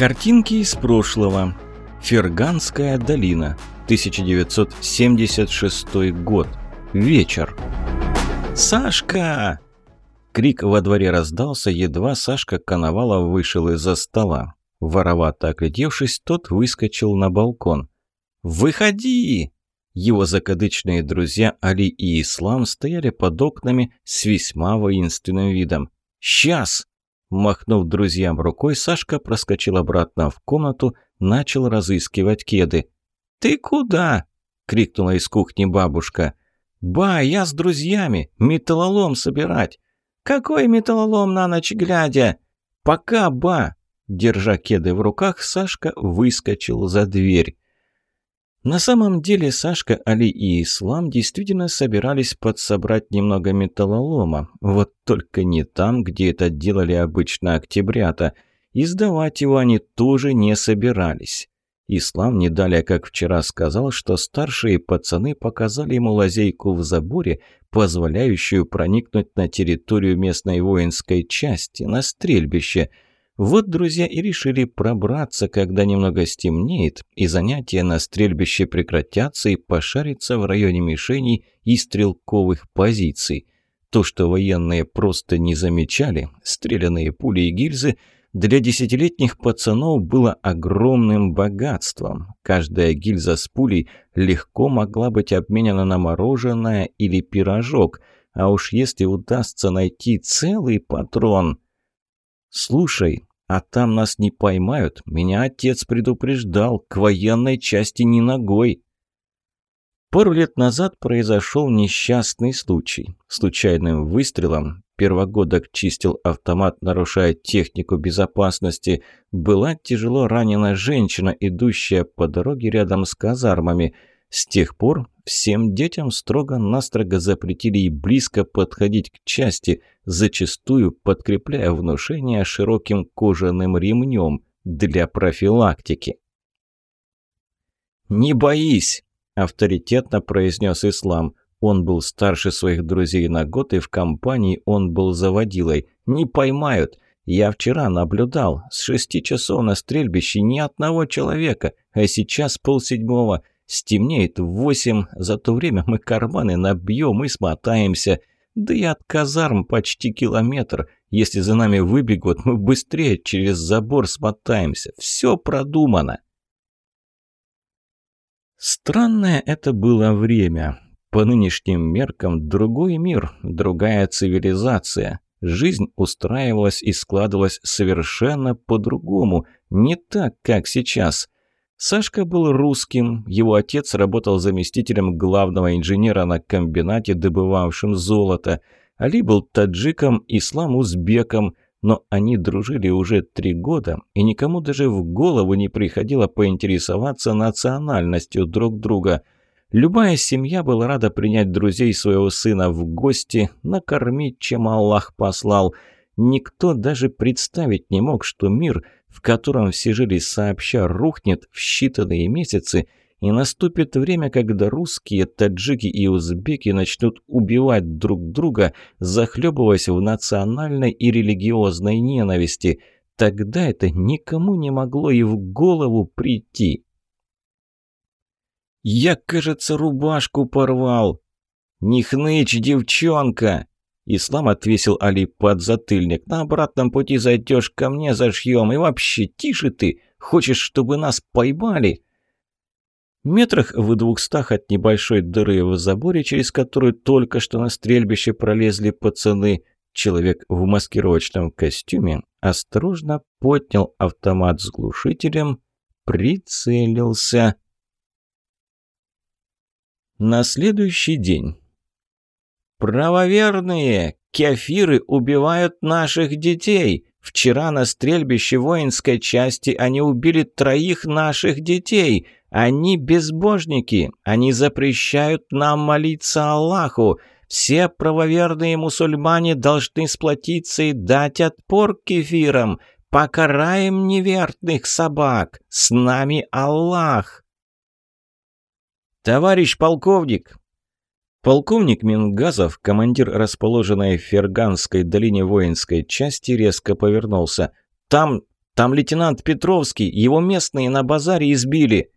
Картинки из прошлого. Ферганская долина. 1976 год. Вечер. «Сашка!» Крик во дворе раздался, едва Сашка Коновалов вышел из-за стола. Воровато оглядевшись, тот выскочил на балкон. «Выходи!» Его закадычные друзья Али и Ислам стояли под окнами с весьма воинственным видом. «Сейчас!» Махнув друзьям рукой, Сашка проскочил обратно в комнату, начал разыскивать кеды. «Ты куда?» — крикнула из кухни бабушка. «Ба, я с друзьями, металлолом собирать». «Какой металлолом на ночь глядя?» «Пока, ба!» Держа кеды в руках, Сашка выскочил за дверь. На самом деле Сашка, Али и Ислам действительно собирались подсобрать немного металлолома, вот только не там, где это делали обычно октябрята. И сдавать его они тоже не собирались. Ислам не далее, как вчера, сказал, что старшие пацаны показали ему лазейку в заборе, позволяющую проникнуть на территорию местной воинской части, на стрельбище – вот друзья и решили пробраться, когда немного стемнеет, и занятия на стрельбище прекратятся и пошариться в районе мишеней и стрелковых позиций. То, что военные просто не замечали, стрелянные пули и гильзы, для десятилетних пацанов было огромным богатством. Каждая гильза с пулей легко могла быть обменена на мороженое или пирожок, а уж если удастся найти целый патрон... «Слушай, а там нас не поймают. Меня отец предупреждал, к военной части не ногой. Пару лет назад произошел несчастный случай. Случайным выстрелом первогодок чистил автомат, нарушая технику безопасности. Была тяжело ранена женщина, идущая по дороге рядом с казармами – с тех пор всем детям строго-настрого запретили и близко подходить к части, зачастую подкрепляя внушение широким кожаным ремнем для профилактики. «Не боись!» – авторитетно произнес Ислам. Он был старше своих друзей на год, и в компании он был заводилой. «Не поймают!» Я вчера наблюдал. С шести часов на стрельбище ни одного человека, а сейчас полседьмого. Стемнеет в восемь, за то время мы карманы набьем и смотаемся. Да и от казарм почти километр. Если за нами выбегут, мы быстрее через забор смотаемся. Все продумано. Странное это было время. По нынешним меркам другой мир, другая цивилизация. Жизнь устраивалась и складывалась совершенно по-другому, не так, как сейчас – Сашка был русским, его отец работал заместителем главного инженера на комбинате, добывавшем золото. Али был таджиком, Ислам узбеком, но они дружили уже три года, и никому даже в голову не приходило поинтересоваться национальностью друг друга. Любая семья была рада принять друзей своего сына в гости, накормить, чем Аллах послал. Никто даже представить не мог, что мир – в котором все жили сообща, рухнет в считанные месяцы, и наступит время, когда русские, таджики и узбеки начнут убивать друг друга, захлебываясь в национальной и религиозной ненависти. Тогда это никому не могло и в голову прийти. «Я, кажется, рубашку порвал!» «Не хнычь, девчонка!» Ислам отвесил Али под затыльник. «На обратном пути зайдешь ко мне, зашьем. И вообще, тише ты! Хочешь, чтобы нас поймали?» Метрах в двухстах от небольшой дыры в заборе, через которую только что на стрельбище пролезли пацаны, человек в маскировочном костюме осторожно поднял автомат с глушителем, прицелился. На следующий день «Правоверные! Кефиры убивают наших детей! Вчера на стрельбище воинской части они убили троих наших детей! Они безбожники! Они запрещают нам молиться Аллаху! Все правоверные мусульмане должны сплотиться и дать отпор кефирам! Покараем неверных собак! С нами Аллах!» «Товарищ полковник, Полковник Мингазов, командир расположенной в Ферганской долине воинской части, резко повернулся. «Там... Там лейтенант Петровский, его местные на базаре избили!»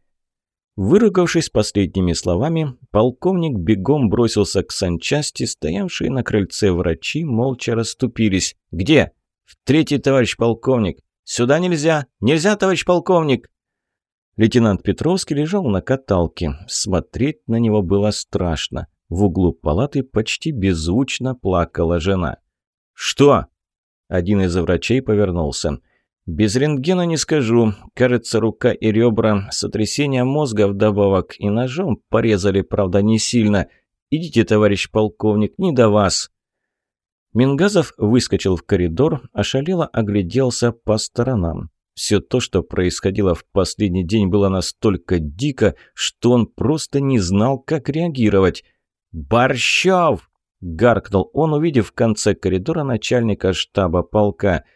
Выругавшись последними словами, полковник бегом бросился к санчасти, стоявшие на крыльце врачи молча расступились. «Где?» «В третий, товарищ полковник!» «Сюда нельзя! Нельзя, товарищ полковник!» Лейтенант Петровский лежал на каталке. Смотреть на него было страшно. В углу палаты почти беззвучно плакала жена. «Что?» Один из врачей повернулся. «Без рентгена не скажу. Кажется, рука и ребра, сотрясение мозга вдобавок и ножом порезали, правда, не сильно. Идите, товарищ полковник, не до вас». Мингазов выскочил в коридор, ошалело огляделся по сторонам. Все то, что происходило в последний день, было настолько дико, что он просто не знал, как реагировать. «Борщев!» – гаркнул он, увидев в конце коридора начальника штаба полка –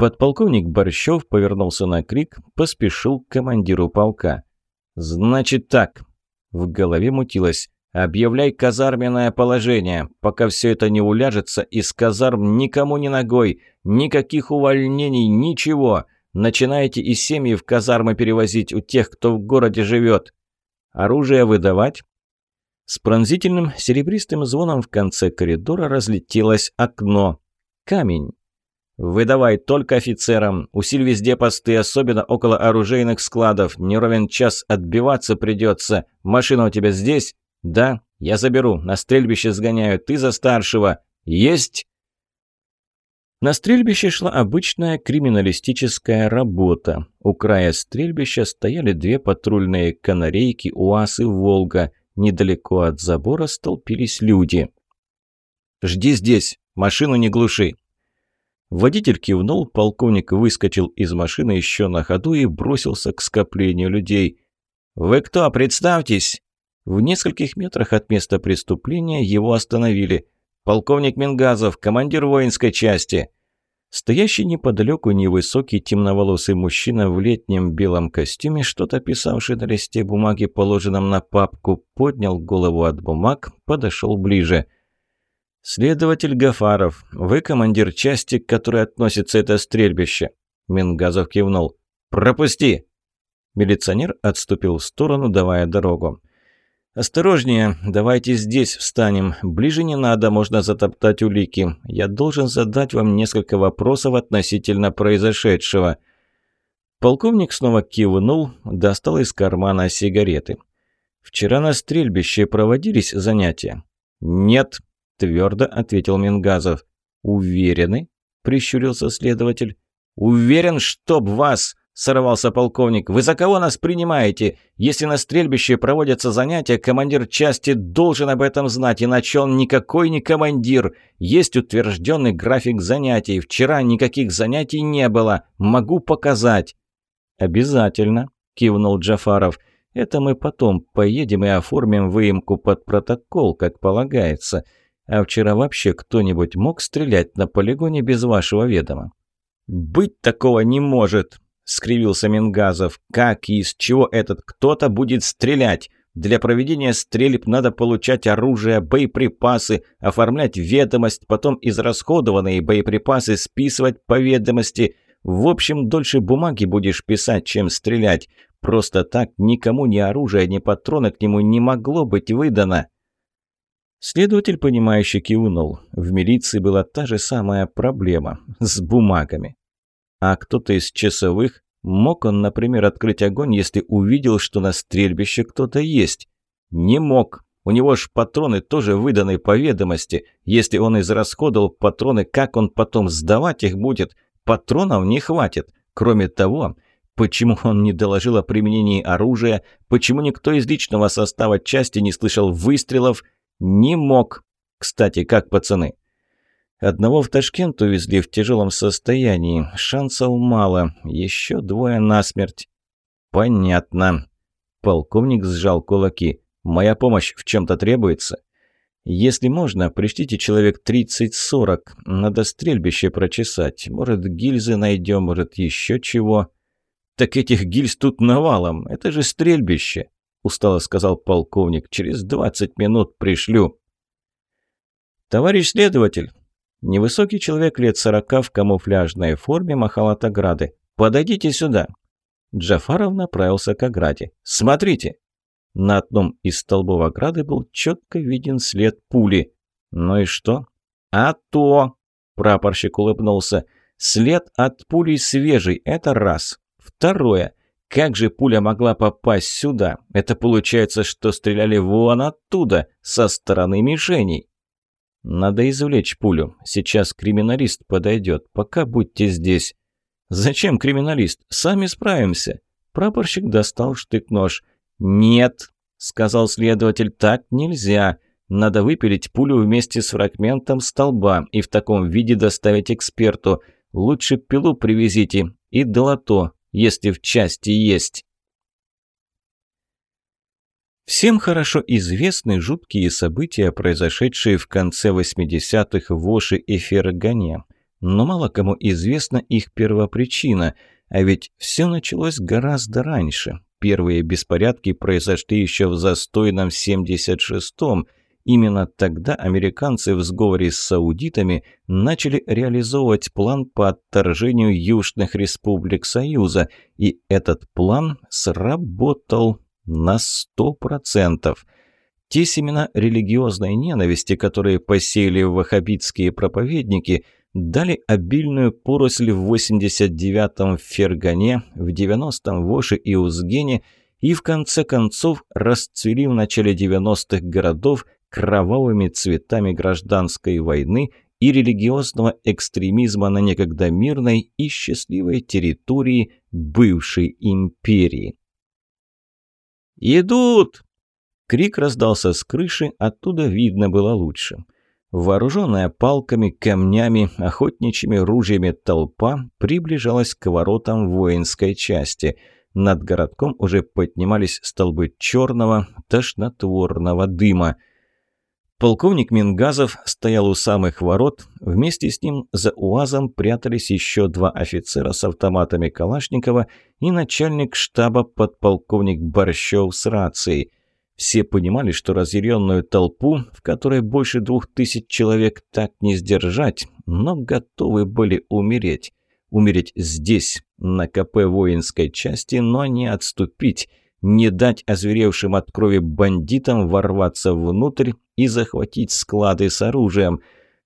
Подполковник Борщев повернулся на крик, поспешил к командиру полка. «Значит так». В голове мутилось. «Объявляй казарменное положение. Пока все это не уляжется, из казарм никому не ногой. Никаких увольнений, ничего. Начинайте и семьи в казармы перевозить у тех, кто в городе живет. Оружие выдавать?» С пронзительным серебристым звоном в конце коридора разлетелось окно. Камень. «Выдавай только офицерам. Усиль везде посты, особенно около оружейных складов. Не ровен час отбиваться придется. Машина у тебя здесь?» «Да, я заберу. На стрельбище сгоняю. Ты за старшего. Есть!» На стрельбище шла обычная криминалистическая работа. У края стрельбища стояли две патрульные канарейки УАЗ и «Волга». Недалеко от забора столпились люди. «Жди здесь. Машину не глуши. Водитель кивнул, полковник выскочил из машины еще на ходу и бросился к скоплению людей. «Вы кто? Представьтесь!» В нескольких метрах от места преступления его остановили. «Полковник Мингазов, командир воинской части!» Стоящий неподалеку невысокий темноволосый мужчина в летнем белом костюме, что-то писавший на листе бумаги, положенном на папку, поднял голову от бумаг, подошел ближе – «Следователь Гафаров, вы командир части, к которой относится это стрельбище?» Мингазов кивнул. «Пропусти!» Милиционер отступил в сторону, давая дорогу. «Осторожнее, давайте здесь встанем. Ближе не надо, можно затоптать улики. Я должен задать вам несколько вопросов относительно произошедшего». Полковник снова кивнул, достал из кармана сигареты. «Вчера на стрельбище проводились занятия?» «Нет», твердо ответил Мингазов. «Уверены?» – прищурился следователь. «Уверен, чтоб вас!» – сорвался полковник. «Вы за кого нас принимаете? Если на стрельбище проводятся занятия, командир части должен об этом знать, иначе он никакой не командир. Есть утвержденный график занятий. Вчера никаких занятий не было. Могу показать». «Обязательно», – кивнул Джафаров. «Это мы потом поедем и оформим выемку под протокол, как полагается». А вчера вообще кто-нибудь мог стрелять на полигоне без вашего ведома?» «Быть такого не может!» — скривился Мингазов. «Как и из чего этот кто-то будет стрелять? Для проведения стрельб надо получать оружие, боеприпасы, оформлять ведомость, потом израсходованные боеприпасы списывать по ведомости. В общем, дольше бумаги будешь писать, чем стрелять. Просто так никому ни оружия, ни патроны к нему не могло быть выдано». Следователь, понимающе кивнул. В милиции была та же самая проблема с бумагами. А кто-то из часовых мог он, например, открыть огонь, если увидел, что на стрельбище кто-то есть? Не мог. У него ж патроны тоже выданы по ведомости. Если он израсходовал патроны, как он потом сдавать их будет? Патронов не хватит. Кроме того, почему он не доложил о применении оружия, почему никто из личного состава части не слышал выстрелов – не мог. Кстати, как пацаны? Одного в Ташкент увезли в тяжелом состоянии. Шансов мало. Еще двое насмерть. Понятно. Полковник сжал кулаки. Моя помощь в чем-то требуется? Если можно, пришлите человек 30-40. Надо стрельбище прочесать. Может, гильзы найдем, может, еще чего. Так этих гильз тут навалом. Это же стрельбище. – устало сказал полковник. «Через двадцать минут пришлю». «Товарищ следователь!» Невысокий человек лет сорока в камуфляжной форме махал от ограды. подойдите сюда». Джафаров направился к ограде. «Смотрите!» На одном из столбов ограды был четко виден след пули. «Ну и что?» «А то!» – прапорщик улыбнулся. «След от пули свежий, это раз. Второе. Как же пуля могла попасть сюда? Это получается, что стреляли вон оттуда, со стороны мишеней». «Надо извлечь пулю. Сейчас криминалист подойдет. Пока будьте здесь». «Зачем криминалист? Сами справимся». Прапорщик достал штык-нож. «Нет», — сказал следователь, — «так нельзя. Надо выпилить пулю вместе с фрагментом столба и в таком виде доставить эксперту. Лучше пилу привезите и долото, если в части есть». Всем хорошо известны жуткие события, произошедшие в конце 80-х в Оши и Фергане. Но мало кому известна их первопричина, а ведь все началось гораздо раньше. Первые беспорядки произошли еще в застойном 76-м. Именно тогда американцы в сговоре с саудитами начали реализовывать план по отторжению южных республик Союза, и этот план сработал на сто процентов. Те семена религиозной ненависти, которые посеяли ваххабитские проповедники, дали обильную поросль в 89-м в Фергане, в 90-м в Оше и Узгене и в конце концов расцвели в начале 90-х годов кровавыми цветами гражданской войны и религиозного экстремизма на некогда мирной и счастливой территории бывшей империи. «Идут!» Крик раздался с крыши, оттуда видно было лучше. Вооруженная палками, камнями, охотничьими ружьями толпа приближалась к воротам воинской части. Над городком уже поднимались столбы черного, тошнотворного дыма – Полковник Мингазов стоял у самых ворот. Вместе с ним за УАЗом прятались еще два офицера с автоматами Калашникова и начальник штаба подполковник Борщев с рацией. Все понимали, что разъяренную толпу, в которой больше двух тысяч человек, так не сдержать, но готовы были умереть. Умереть здесь, на КП воинской части, но не отступить – не дать озверевшим от крови бандитам ворваться внутрь и захватить склады с оружием.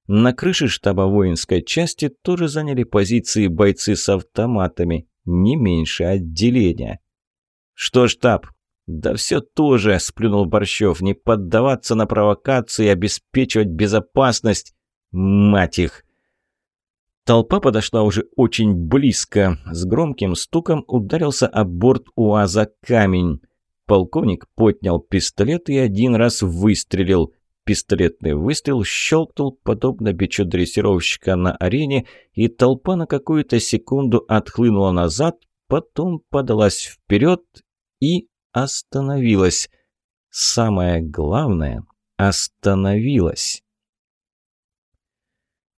На крыше штаба воинской части тоже заняли позиции бойцы с автоматами, не меньше отделения. «Что штаб?» «Да все тоже», – сплюнул Борщев, – «не поддаваться на провокации, обеспечивать безопасность. Мать их!» Толпа подошла уже очень близко. С громким стуком ударился об борт УАЗа камень. Полковник поднял пистолет и один раз выстрелил. Пистолетный выстрел щелкнул, подобно бичу дрессировщика на арене, и толпа на какую-то секунду отхлынула назад, потом подалась вперед и остановилась. Самое главное – остановилась.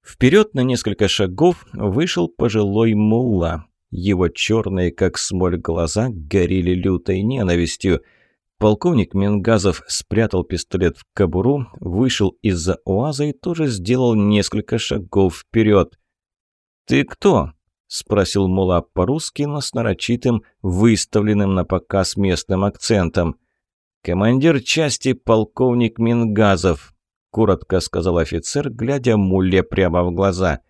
Вперед на несколько шагов вышел пожилой мулла. Его черные, как смоль, глаза горели лютой ненавистью. Полковник Мингазов спрятал пистолет в кобуру, вышел из-за УАЗа и тоже сделал несколько шагов вперед. «Ты кто?» – спросил Мула по-русски, но с нарочитым, выставленным на показ местным акцентом. «Командир части полковник Мингазов», коротко сказал офицер, глядя Муле прямо в глаза.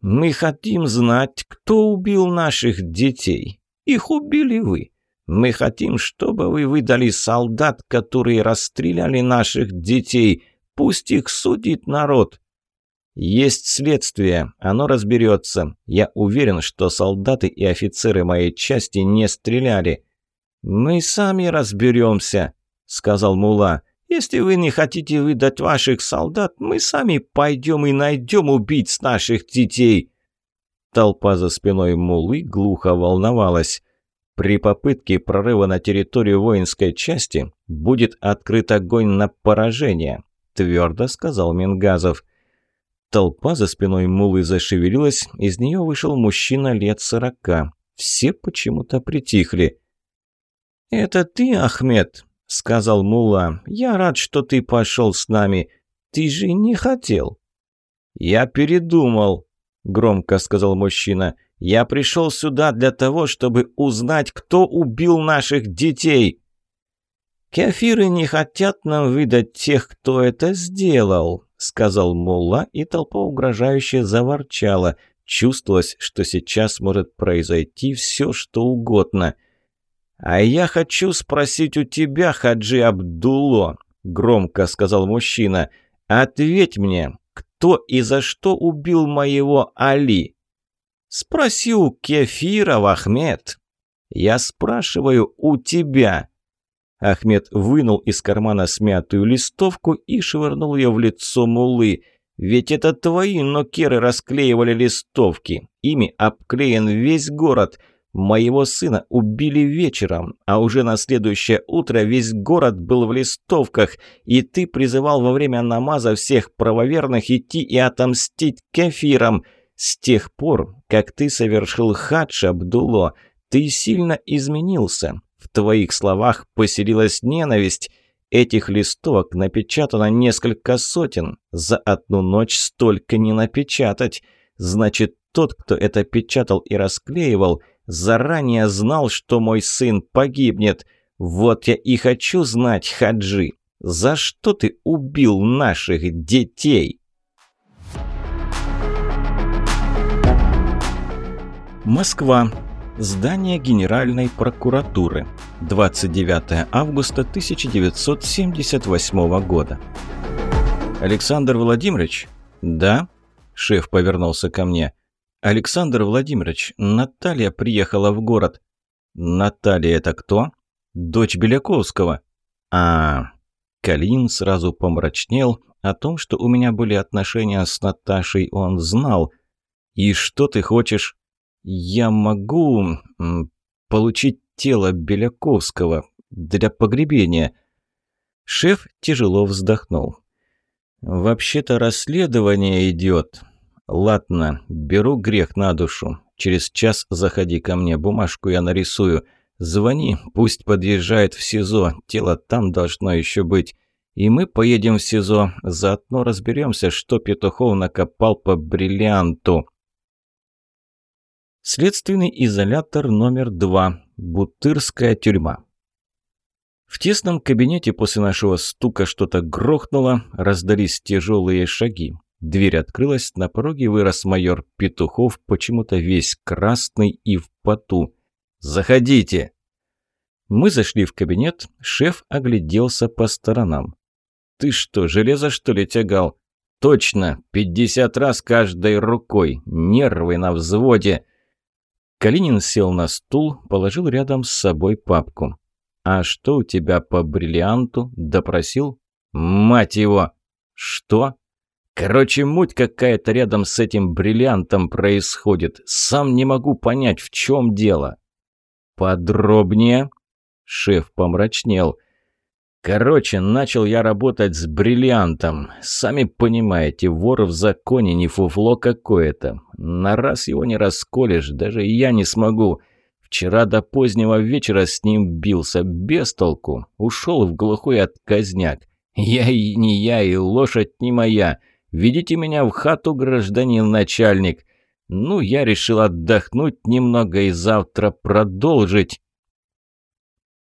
«Мы хотим знать, кто убил наших детей. Их убили вы. Мы хотим, чтобы вы выдали солдат, которые расстреляли наших детей. Пусть их судит народ». «Есть следствие, оно разберется. Я уверен, что солдаты и офицеры моей части не стреляли». «Мы сами разберемся», — сказал Мула. Если вы не хотите выдать ваших солдат, мы сами пойдем и найдем убийц наших детей». Толпа за спиной Мулы глухо волновалась. При попытке прорыва на территорию воинской части будет открыт огонь на поражение, твердо сказал Мингазов. Толпа за спиной Мулы зашевелилась, из нее вышел мужчина лет сорока. Все почему-то притихли. «Это ты, Ахмед?» — сказал Мула. «Я рад, что ты пошел с нами. Ты же не хотел». «Я передумал», — громко сказал мужчина. Я пришел сюда для того, чтобы узнать, кто убил наших детей!» «Кефиры не хотят нам выдать тех, кто это сделал», — сказал Мулла, и толпа угрожающе заворчала. Чувствовалось, что сейчас может произойти все, что угодно. «А я хочу спросить у тебя, Хаджи Абдулло», — громко сказал мужчина. «Ответь мне, кто и за что убил моего Али?» «Спроси у Кефира, Ахмед». «Я спрашиваю у тебя». Ахмед вынул из кармана смятую листовку и швырнул ее в лицо Мулы. «Ведь это твои нокеры расклеивали листовки. Ими обклеен весь город. Моего сына убили вечером, а уже на следующее утро весь город был в листовках, и ты призывал во время намаза всех правоверных идти и отомстить кефирам. С тех пор, как ты совершил хадж, Абдулло, ты сильно изменился. В твоих словах поселилась ненависть. Этих листовок напечатано несколько сотен. За одну ночь столько не напечатать. Значит, тот, кто это печатал и расклеивал, заранее знал, что мой сын погибнет. Вот я и хочу знать, Хаджи, за что ты убил наших детей?» Москва. Здание Генеральной прокуратуры. 29 августа 1978 года. «Александр Владимирович?» «Да?» Шеф повернулся ко мне. «Александр Владимирович, Наталья приехала в город». «Наталья это кто?» «Дочь Беляковского». «А...» Калин сразу помрачнел. О том, что у меня были отношения с Наташей, он знал. «И что ты хочешь?» «Я могу получить тело Беляковского для погребения». Шеф тяжело вздохнул. «Вообще-то расследование идет. Ладно, беру грех на душу. Через час заходи ко мне, бумажку я нарисую. Звони, пусть подъезжает в СИЗО, тело там должно еще быть. И мы поедем в СИЗО, заодно разберемся, что Петухов накопал по бриллианту». Следственный изолятор номер два. Бутырская тюрьма. В тесном кабинете после нашего стука что-то грохнуло, раздались тяжелые шаги. Дверь открылась, на пороге вырос майор Петухов, почему-то весь красный и в поту. «Заходите!» Мы зашли в кабинет, шеф огляделся по сторонам. «Ты что, железо что ли тягал?» «Точно, пятьдесят раз каждой рукой, нервы на взводе!» Калинин сел на стул, положил рядом с собой папку. «А что у тебя по бриллианту?» – допросил. «Мать его!» «Что?» «Короче, муть какая-то рядом с этим бриллиантом происходит. Сам не могу понять, в чем дело». «Подробнее?» Шеф помрачнел. Короче, начал я работать с бриллиантом. Сами понимаете, вор в законе не фуфло какое-то. На раз его не расколешь, даже я не смогу. Вчера до позднего вечера с ним бился, без толку. Ушел в глухой отказняк. Я и не я, и лошадь не моя. Ведите меня в хату, гражданин начальник. Ну, я решил отдохнуть немного и завтра продолжить.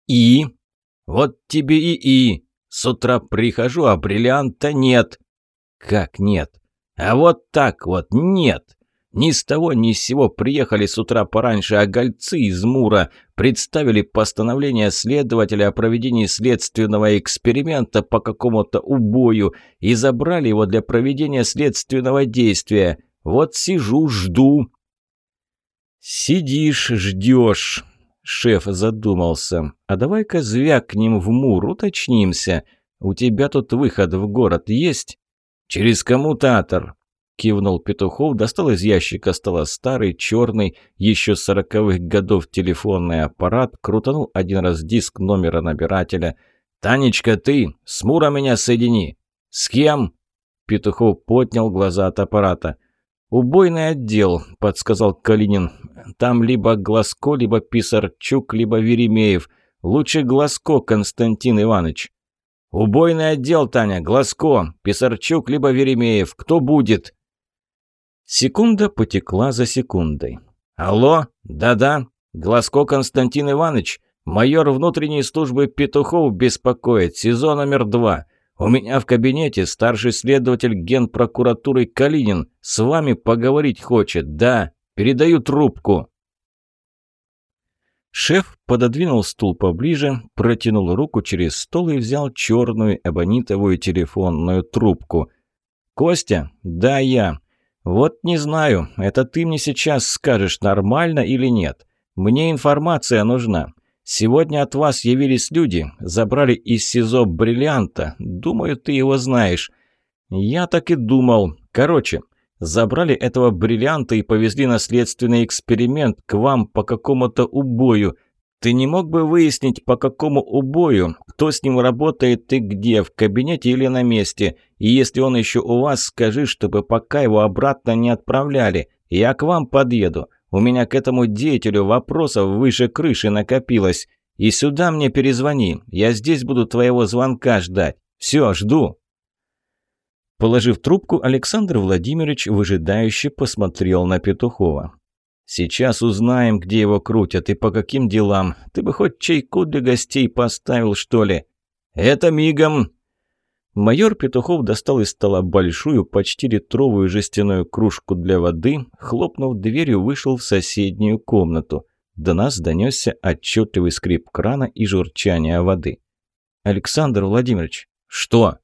И «Вот тебе и и. С утра прихожу, а бриллианта нет». «Как нет?» «А вот так вот нет». Ни с того ни с сего приехали с утра пораньше огольцы из Мура, представили постановление следователя о проведении следственного эксперимента по какому-то убою и забрали его для проведения следственного действия. Вот сижу, жду. «Сидишь, ждешь», Шеф задумался. «А давай-ка звякнем в Мур, уточнимся. У тебя тут выход в город есть?» «Через коммутатор», — кивнул Петухов, достал из ящика стола старый, черный, еще сороковых годов телефонный аппарат, крутанул один раз диск номера набирателя. «Танечка, ты! С меня соедини!» «С кем?» Петухов поднял глаза от аппарата. «Убойный отдел», — подсказал Калинин. «Там либо Глазко, либо Писарчук, либо Веремеев. Лучше Глазко, Константин Иванович». «Убойный отдел, Таня, Глазко, Писарчук, либо Веремеев. Кто будет?» Секунда потекла за секундой. «Алло? Да-да. Глазко Константин Иванович. Майор внутренней службы Петухов беспокоит. Сезон номер два. У меня в кабинете старший следователь генпрокуратуры Калинин. С вами поговорить хочет. Да. Передаю трубку». Шеф пододвинул стул поближе, протянул руку через стол и взял черную эбонитовую телефонную трубку. «Костя? Да, я. Вот не знаю, это ты мне сейчас скажешь, нормально или нет. Мне информация нужна. Сегодня от вас явились люди, забрали из СИЗО бриллианта. Думаю, ты его знаешь». «Я так и думал. Короче, Забрали этого бриллианта и повезли на следственный эксперимент к вам по какому-то убою. Ты не мог бы выяснить, по какому убою, кто с ним работает и где, в кабинете или на месте? И если он еще у вас, скажи, чтобы пока его обратно не отправляли. Я к вам подъеду. У меня к этому деятелю вопросов выше крыши накопилось. И сюда мне перезвони. Я здесь буду твоего звонка ждать. Все, жду». Положив трубку, Александр Владимирович выжидающе посмотрел на Петухова. «Сейчас узнаем, где его крутят и по каким делам. Ты бы хоть чайку для гостей поставил, что ли?» «Это мигом!» Майор Петухов достал из стола большую, почти литровую жестяную кружку для воды, хлопнув дверью, вышел в соседнюю комнату. До нас донесся отчетливый скрип крана и журчание воды. «Александр Владимирович!» «Что?»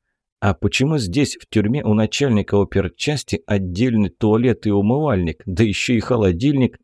А почему здесь, в тюрьме, у начальника оперчасти отдельный туалет и умывальник, да еще и холодильник?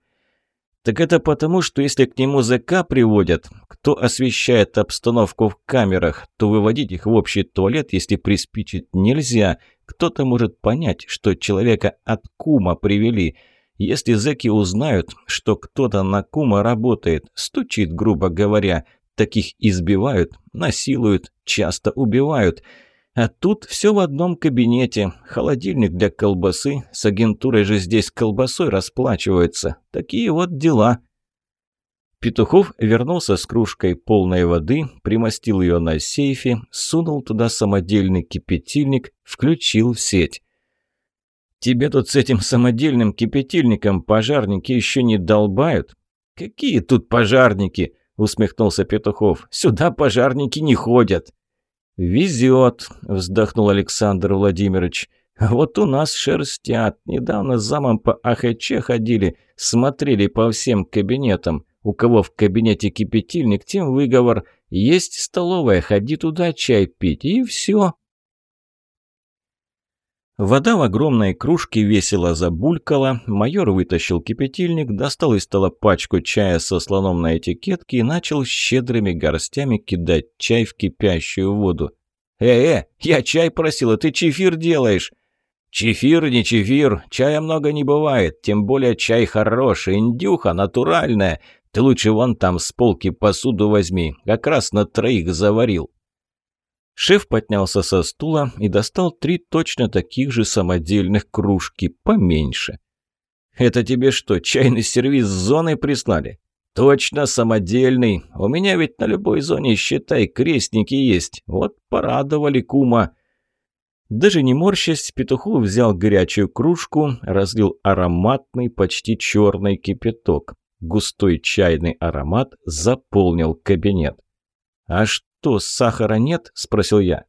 Так это потому, что если к нему ЗК приводят, кто освещает обстановку в камерах, то выводить их в общий туалет, если приспичить, нельзя. Кто-то может понять, что человека от кума привели. Если зэки узнают, что кто-то на кума работает, стучит, грубо говоря, таких избивают, насилуют, часто убивают – а тут все в одном кабинете. Холодильник для колбасы. С агентурой же здесь колбасой расплачиваются. Такие вот дела. Петухов вернулся с кружкой полной воды, примостил ее на сейфе, сунул туда самодельный кипятильник, включил в сеть. «Тебе тут с этим самодельным кипятильником пожарники еще не долбают?» «Какие тут пожарники?» — усмехнулся Петухов. «Сюда пожарники не ходят». «Везет», – вздохнул Александр Владимирович. «Вот у нас шерстят. Недавно замом по АХЧ ходили, смотрели по всем кабинетам. У кого в кабинете кипятильник, тем выговор. Есть столовая, ходи туда чай пить, и все». Вода в огромной кружке весело забулькала, майор вытащил кипятильник, достал из стола пачку чая со слоном на этикетке и начал щедрыми горстями кидать чай в кипящую воду. «Э-э, я чай просил, а ты чефир делаешь!» «Чефир не чефир, чая много не бывает, тем более чай хороший, индюха натуральная. Ты лучше вон там с полки посуду возьми, как раз на троих заварил». Шеф поднялся со стула и достал три точно таких же самодельных кружки, поменьше. «Это тебе что, чайный сервиз с зоной прислали?» «Точно самодельный. У меня ведь на любой зоне, считай, крестники есть. Вот порадовали кума». Даже не морщась, Петухов взял горячую кружку, разлил ароматный, почти черный кипяток. Густой чайный аромат заполнил кабинет. «А что?» «Что, сахара нет?» – спросил я.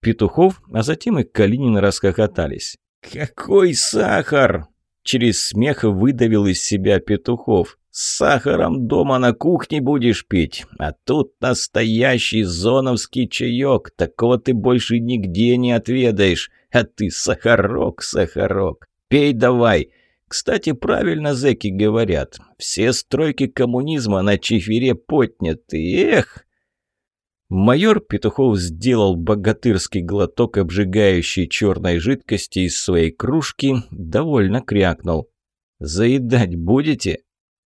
Петухов, а затем и Калинин расхохотались. «Какой сахар?» – через смех выдавил из себя Петухов. «С сахаром дома на кухне будешь пить, а тут настоящий зоновский чаек, такого ты больше нигде не отведаешь, а ты сахарок, сахарок, пей давай!» Кстати, правильно зэки говорят, все стройки коммунизма на чефире подняты, эх! Майор Петухов сделал богатырский глоток обжигающей черной жидкости из своей кружки, довольно крякнул. «Заедать будете?»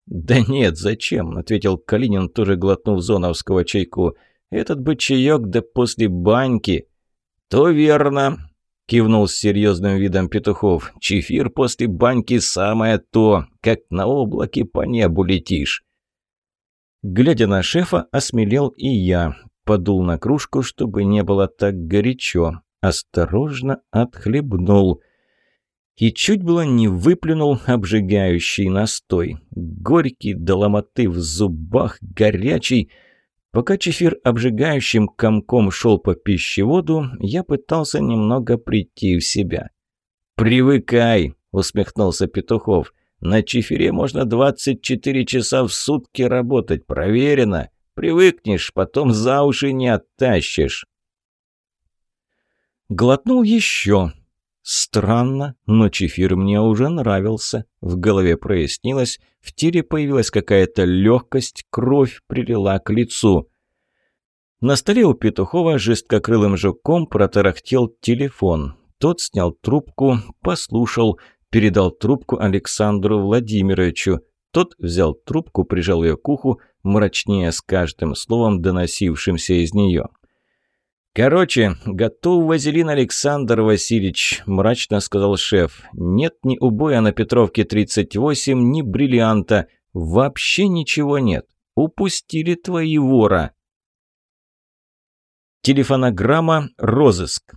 «Да нет, зачем?» – ответил Калинин, тоже глотнув зоновского чайку. «Этот бы чаек, да после баньки». «То верно», – кивнул с серьезным видом Петухов. «Чефир после баньки самое то, как на облаке по небу летишь». Глядя на шефа, осмелел и я подул на кружку, чтобы не было так горячо. Осторожно отхлебнул. И чуть было не выплюнул обжигающий настой. Горький до ломоты в зубах, горячий. Пока чефир обжигающим комком шел по пищеводу, я пытался немного прийти в себя. «Привыкай!» – усмехнулся Петухов. «На чефире можно 24 часа в сутки работать, проверено. Привыкнешь, потом за уши не оттащишь». Глотнул еще. Странно, но чефир мне уже нравился. В голове прояснилось, в теле появилась какая-то легкость, кровь прилила к лицу. На столе у Петухова жесткокрылым жуком протарахтел телефон. Тот снял трубку, послушал, передал трубку Александру Владимировичу. Тот взял трубку, прижал ее к уху, мрачнее с каждым словом, доносившимся из нее. «Короче, готов Вазелин Александр Васильевич», – мрачно сказал шеф. «Нет ни убоя на Петровке 38, ни бриллианта. Вообще ничего нет. Упустили твои вора». Телефонограмма «Розыск».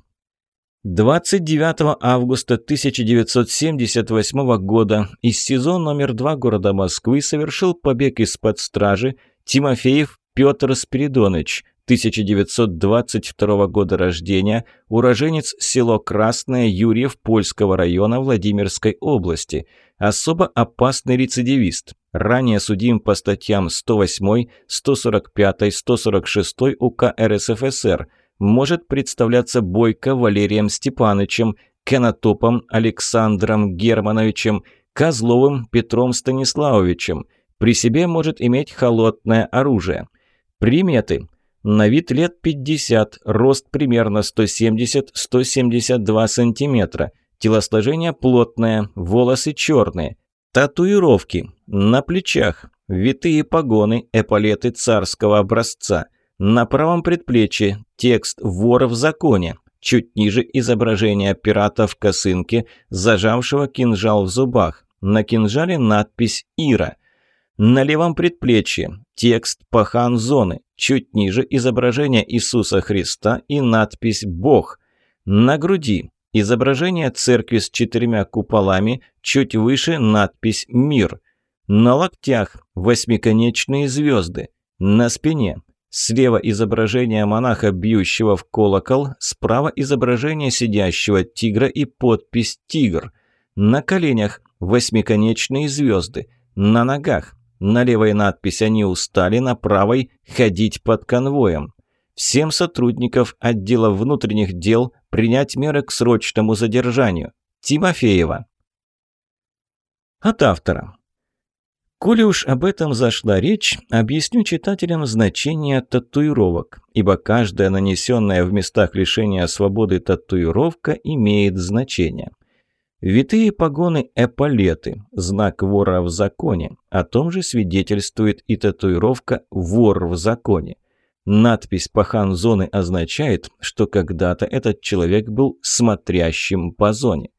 29 августа 1978 года из СИЗО номер 2 города Москвы совершил побег из-под стражи Тимофеев Петр Спиридонович, 1922 года рождения, уроженец село Красное Юрьев Польского района Владимирской области, особо опасный рецидивист, ранее судим по статьям 108, 145, 146 УК РСФСР – может представляться Бойко Валерием Степановичем, Конотопом Александром Германовичем, Козловым Петром Станиславовичем. При себе может иметь холодное оружие. Приметы. На вид лет 50, рост примерно 170-172 сантиметра. Телосложение плотное, волосы черные. Татуировки. На плечах. Витые погоны, эполеты царского образца. На правом предплечье текст «Вор в законе». Чуть ниже изображение пирата в косынке, зажавшего кинжал в зубах. На кинжале надпись «Ира». На левом предплечье текст «Пахан зоны». Чуть ниже изображение Иисуса Христа и надпись «Бог». На груди изображение церкви с четырьмя куполами, чуть выше надпись «Мир». На локтях восьмиконечные звезды. На спине Слева изображение монаха, бьющего в колокол, справа изображение сидящего тигра и подпись «Тигр». На коленях восьмиконечные звезды. На ногах. На левой надпись «Они устали», на правой «Ходить под конвоем». Всем сотрудников отдела внутренних дел принять меры к срочному задержанию. Тимофеева. От автора. Коли уж об этом зашла речь, объясню читателям значение татуировок, ибо каждая нанесенная в местах лишения свободы татуировка имеет значение. Витые погоны эполеты – знак вора в законе. О том же свидетельствует и татуировка «вор в законе». Надпись «Пахан зоны» означает, что когда-то этот человек был смотрящим по зоне.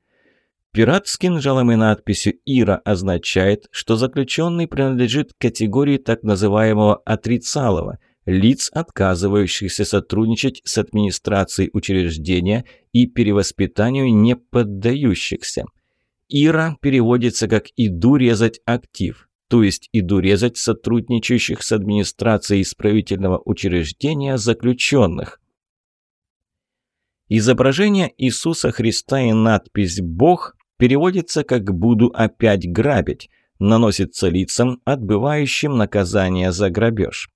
Пират с кинжалом и надписью «Ира» означает, что заключенный принадлежит к категории так называемого «отрицалого», лиц, отказывающихся сотрудничать с администрацией учреждения и перевоспитанию не поддающихся. «Ира» переводится как «иду резать актив», то есть «иду резать сотрудничающих с администрацией исправительного учреждения заключенных». Изображение Иисуса Христа и надпись «Бог» переводится как «буду опять грабить», наносится лицам, отбывающим наказание за грабеж.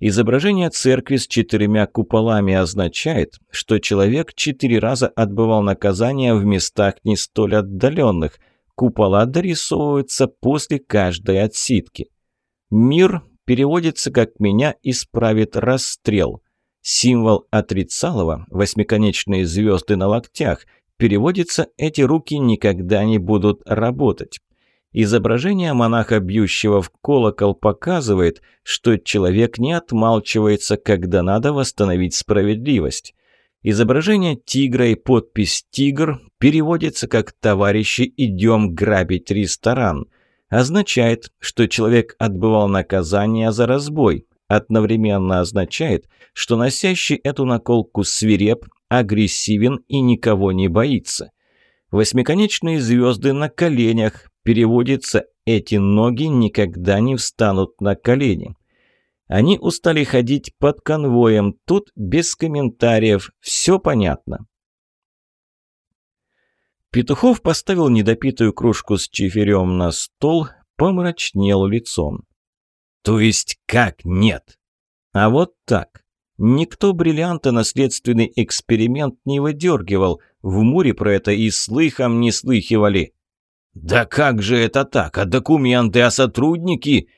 Изображение церкви с четырьмя куполами означает, что человек четыре раза отбывал наказание в местах не столь отдаленных. Купола дорисовываются после каждой отсидки. «Мир» переводится как «меня исправит расстрел». Символ отрицалого – восьмиконечные звезды на локтях – Переводится «эти руки никогда не будут работать». Изображение монаха, бьющего в колокол, показывает, что человек не отмалчивается, когда надо восстановить справедливость. Изображение тигра и подпись «Тигр» переводится как «Товарищи, идем грабить ресторан». Означает, что человек отбывал наказание за разбой. Одновременно означает, что носящий эту наколку свиреп, агрессивен и никого не боится. Восьмиконечные звезды на коленях. Переводится «эти ноги никогда не встанут на колени». Они устали ходить под конвоем. Тут без комментариев. Все понятно. Петухов поставил недопитую кружку с чиферем на стол, помрачнел лицом. «То есть как нет?» «А вот так. Никто бриллианта на следственный эксперимент не выдергивал. В Муре про это и слыхом не слыхивали». «Да как же это так? А документы, а сотрудники?»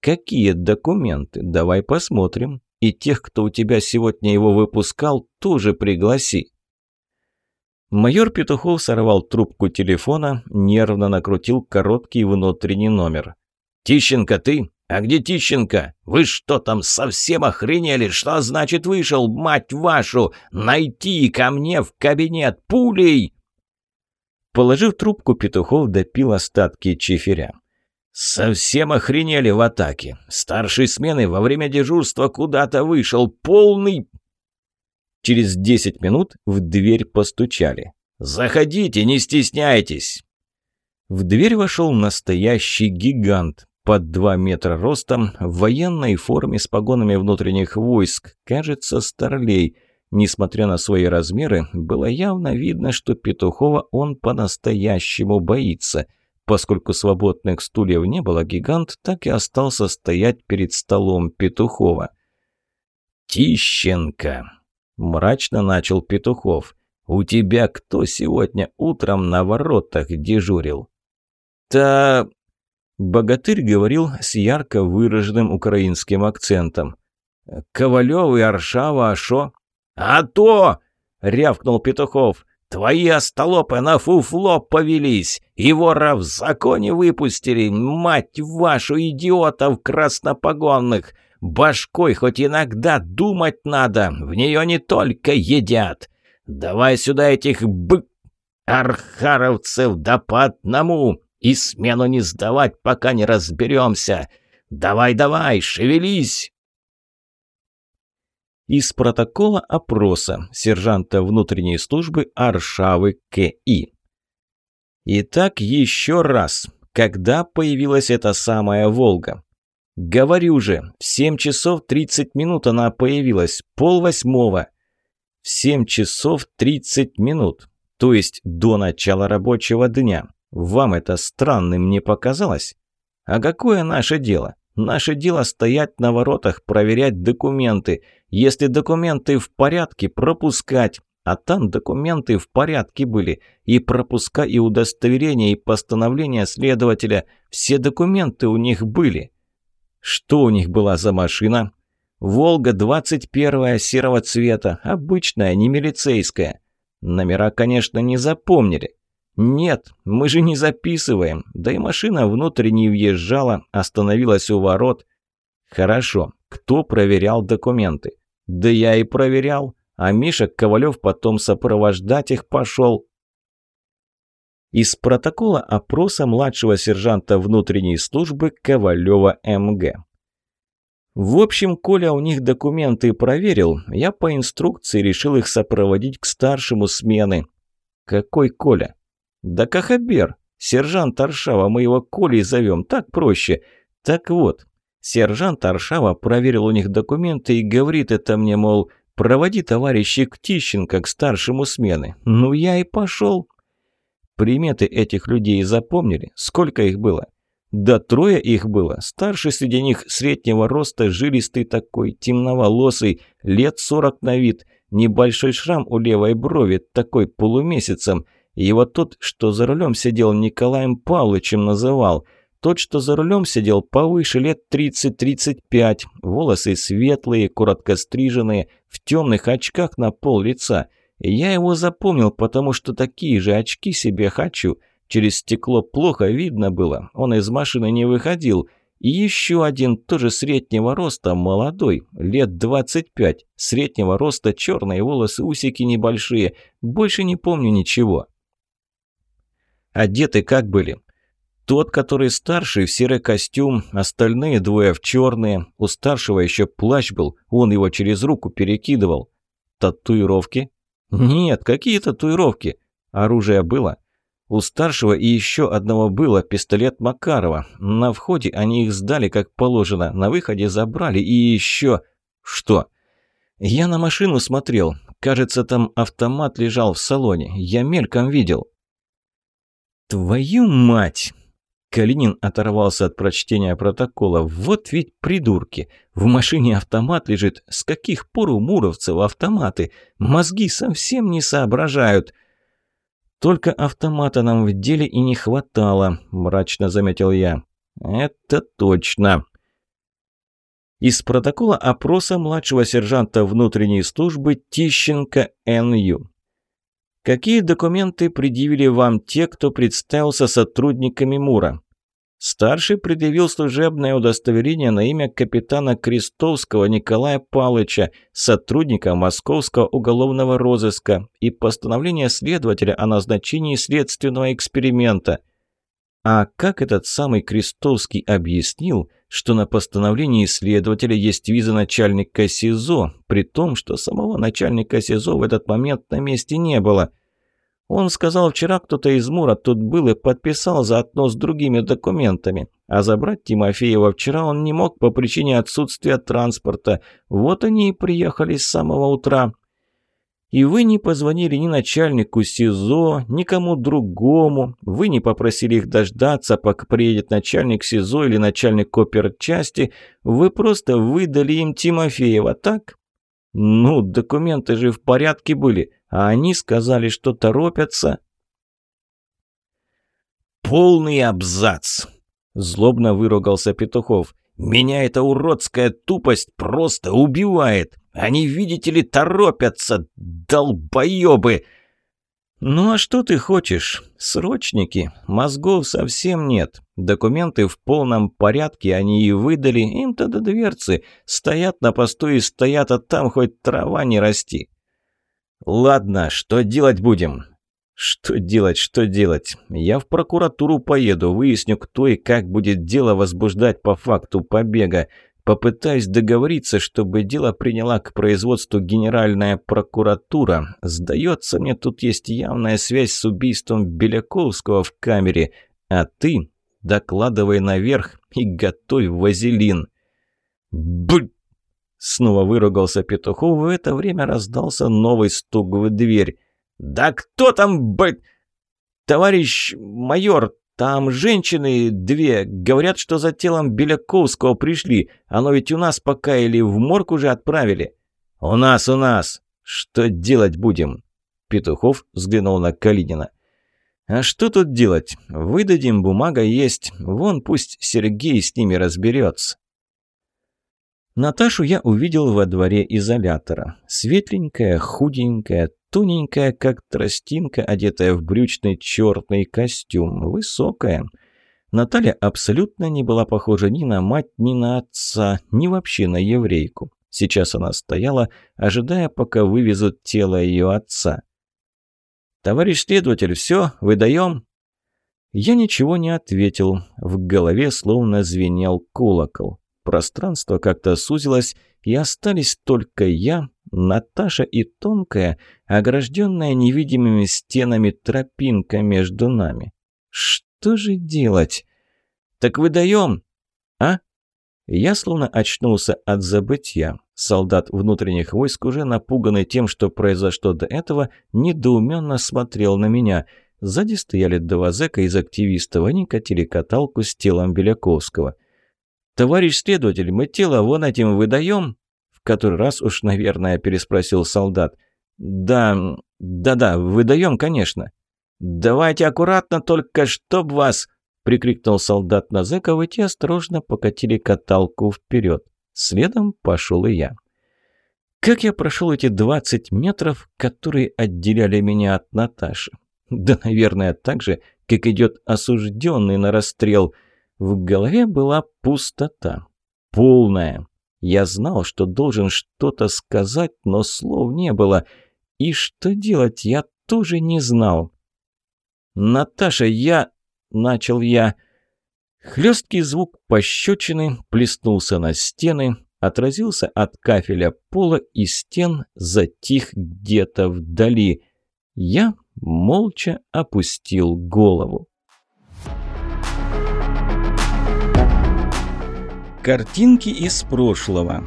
«Какие документы? Давай посмотрим. И тех, кто у тебя сегодня его выпускал, тоже пригласи». Майор Петухов сорвал трубку телефона, нервно накрутил короткий внутренний номер. «Тищенко, ты? А где Тищенко? Вы что там, совсем охренели? Что значит вышел, мать вашу? Найти ко мне в кабинет пулей!» Положив трубку, Петухов допил остатки чиферя. «Совсем охренели в атаке. Старший смены во время дежурства куда-то вышел. Полный Через 10 минут в дверь постучали. «Заходите, не стесняйтесь!» В дверь вошел настоящий гигант, под 2 метра ростом, в военной форме с погонами внутренних войск, кажется, старлей. Несмотря на свои размеры, было явно видно, что Петухова он по-настоящему боится. Поскольку свободных стульев не было, гигант так и остался стоять перед столом Петухова. «Тищенко!» Мрачно начал Петухов. «У тебя кто сегодня утром на воротах дежурил?» «Та...» Богатырь говорил с ярко выраженным украинским акцентом. «Ковалёв и Аршава, а шо?» «А то!» — рявкнул Петухов. «Твои остолопы на фуфло повелись, и вора в законе выпустили, мать вашу, идиотов краснопогонных! Башкой хоть иногда думать надо, в нее не только едят. Давай сюда этих б... архаровцев да по одному, и смену не сдавать, пока не разберемся. Давай-давай, шевелись!» Из протокола опроса сержанта внутренней службы Аршавы К.И. Итак, еще раз. Когда появилась эта самая «Волга»? «Говорю же, в семь часов тридцать минут она появилась, пол восьмого». «В семь часов тридцать минут, то есть до начала рабочего дня. Вам это странным не показалось? А какое наше дело? Наше дело стоять на воротах, проверять документы. Если документы в порядке, пропускать. А там документы в порядке были. И пропуска, и удостоверения, и постановления следователя. Все документы у них были. Что у них была за машина? «Волга 21 серого цвета, обычная, не милицейская». Номера, конечно, не запомнили. «Нет, мы же не записываем. Да и машина внутрь не въезжала, остановилась у ворот». «Хорошо. Кто проверял документы?» «Да я и проверял. А Миша Ковалев потом сопровождать их пошел. Из протокола опроса младшего сержанта внутренней службы Ковалева МГ. В общем, Коля у них документы проверил, я по инструкции решил их сопроводить к старшему смены. Какой Коля? Да Кахабер, сержант Аршава, мы его Колей зовем, так проще. Так вот, сержант Аршава проверил у них документы и говорит это мне, мол, проводи товарища Ктищенко к старшему смены. Ну я и пошел. Приметы этих людей запомнили? Сколько их было? Да трое их было. Старший среди них среднего роста, жилистый такой, темноволосый, лет сорок на вид. Небольшой шрам у левой брови, такой полумесяцем. Его тот, что за рулем сидел, Николаем Павловичем называл. Тот, что за рулем сидел, повыше лет 30-35. Волосы светлые, коротко стриженные, в темных очках на пол лица – я его запомнил, потому что такие же очки себе хочу. Через стекло плохо видно было, он из машины не выходил. И еще один, тоже среднего роста, молодой, лет 25, среднего роста, черные волосы, усики небольшие. Больше не помню ничего. Одеты как были? Тот, который старший, в серый костюм, остальные двое в черные. У старшего еще плащ был, он его через руку перекидывал. Татуировки? «Нет, какие татуировки? Оружие было?» У старшего и еще одного было пистолет Макарова. На входе они их сдали как положено, на выходе забрали и еще... Что? Я на машину смотрел. Кажется, там автомат лежал в салоне. Я мельком видел. Твою мать! Калинин оторвался от прочтения протокола. Вот ведь придурки! В машине автомат лежит. С каких пор у муровцев автоматы? Мозги совсем не соображают. «Только автомата нам в деле и не хватало», – мрачно заметил я. «Это точно». Из протокола опроса младшего сержанта внутренней службы Тищенко Н.Ю. Какие документы предъявили вам те, кто представился сотрудниками МУРа? Старший предъявил служебное удостоверение на имя капитана Крестовского Николая Павловича, сотрудника Московского уголовного розыска, и постановление следователя о назначении следственного эксперимента. А как этот самый Крестовский объяснил, что на постановлении следователя есть виза начальника СИЗО, при том, что самого начальника СИЗО в этот момент на месте не было – он сказал, вчера кто-то из Мура тут был и подписал заодно с другими документами. А забрать Тимофеева вчера он не мог по причине отсутствия транспорта. Вот они и приехали с самого утра. И вы не позвонили ни начальнику СИЗО, ни кому другому. Вы не попросили их дождаться, пока приедет начальник СИЗО или начальник оперчасти. Вы просто выдали им Тимофеева, так? Ну, документы же в порядке были а они сказали, что торопятся. «Полный абзац!» – злобно выругался Петухов. «Меня эта уродская тупость просто убивает! Они, видите ли, торопятся, долбоебы!» «Ну а что ты хочешь? Срочники. Мозгов совсем нет. Документы в полном порядке они и выдали. Им-то до дверцы. Стоят на посту и стоят, а там хоть трава не расти. «Ладно, что делать будем?» «Что делать, что делать? Я в прокуратуру поеду, выясню, кто и как будет дело возбуждать по факту побега. Попытаюсь договориться, чтобы дело приняла к производству Генеральная прокуратура. Сдается мне, тут есть явная связь с убийством Беляковского в камере. А ты докладывай наверх и готовь вазелин». «Бль!» Снова выругался Петухов, в это время раздался новый стук в дверь. «Да кто там, б... Товарищ майор, там женщины две, говорят, что за телом Беляковского пришли. Оно ведь у нас пока или в морг уже отправили?» «У нас, у нас! Что делать будем?» Петухов взглянул на Калинина. «А что тут делать? Выдадим, бумага есть. Вон пусть Сергей с ними разберется». Наташу я увидел во дворе изолятора. Светленькая, худенькая, тоненькая, как тростинка, одетая в брючный черный костюм, высокая. Наталья абсолютно не была похожа ни на мать, ни на отца, ни вообще на еврейку. Сейчас она стояла, ожидая, пока вывезут тело ее отца. «Товарищ следователь, все, выдаем?» Я ничего не ответил. В голове словно звенел колокол. Пространство как-то сузилось, и остались только я, Наташа и тонкая, огражденная невидимыми стенами тропинка между нами. Что же делать? Так выдаем, а? Я словно очнулся от забытья. Солдат внутренних войск, уже напуганный тем, что произошло до этого, недоуменно смотрел на меня. Сзади стояли два зэка из активистов, они катили каталку с телом Беляковского. «Товарищ следователь, мы тело вон этим выдаем?» Который раз уж, наверное, переспросил солдат. «Да, да-да, выдаем, конечно». «Давайте аккуратно, только чтоб вас!» прикрикнул солдат на зэков, и те осторожно покатили каталку вперед. Следом пошел и я. Как я прошел эти 20 метров, которые отделяли меня от Наташи? Да, наверное, так же, как идет осужденный на расстрел – в голове была пустота. Полная. Я знал, что должен что-то сказать, но слов не было. И что делать, я тоже не знал. «Наташа, я...» — начал я. Хлесткий звук пощечины плеснулся на стены, отразился от кафеля пола и стен, затих где-то вдали. Я молча опустил голову. Картинки из прошлого.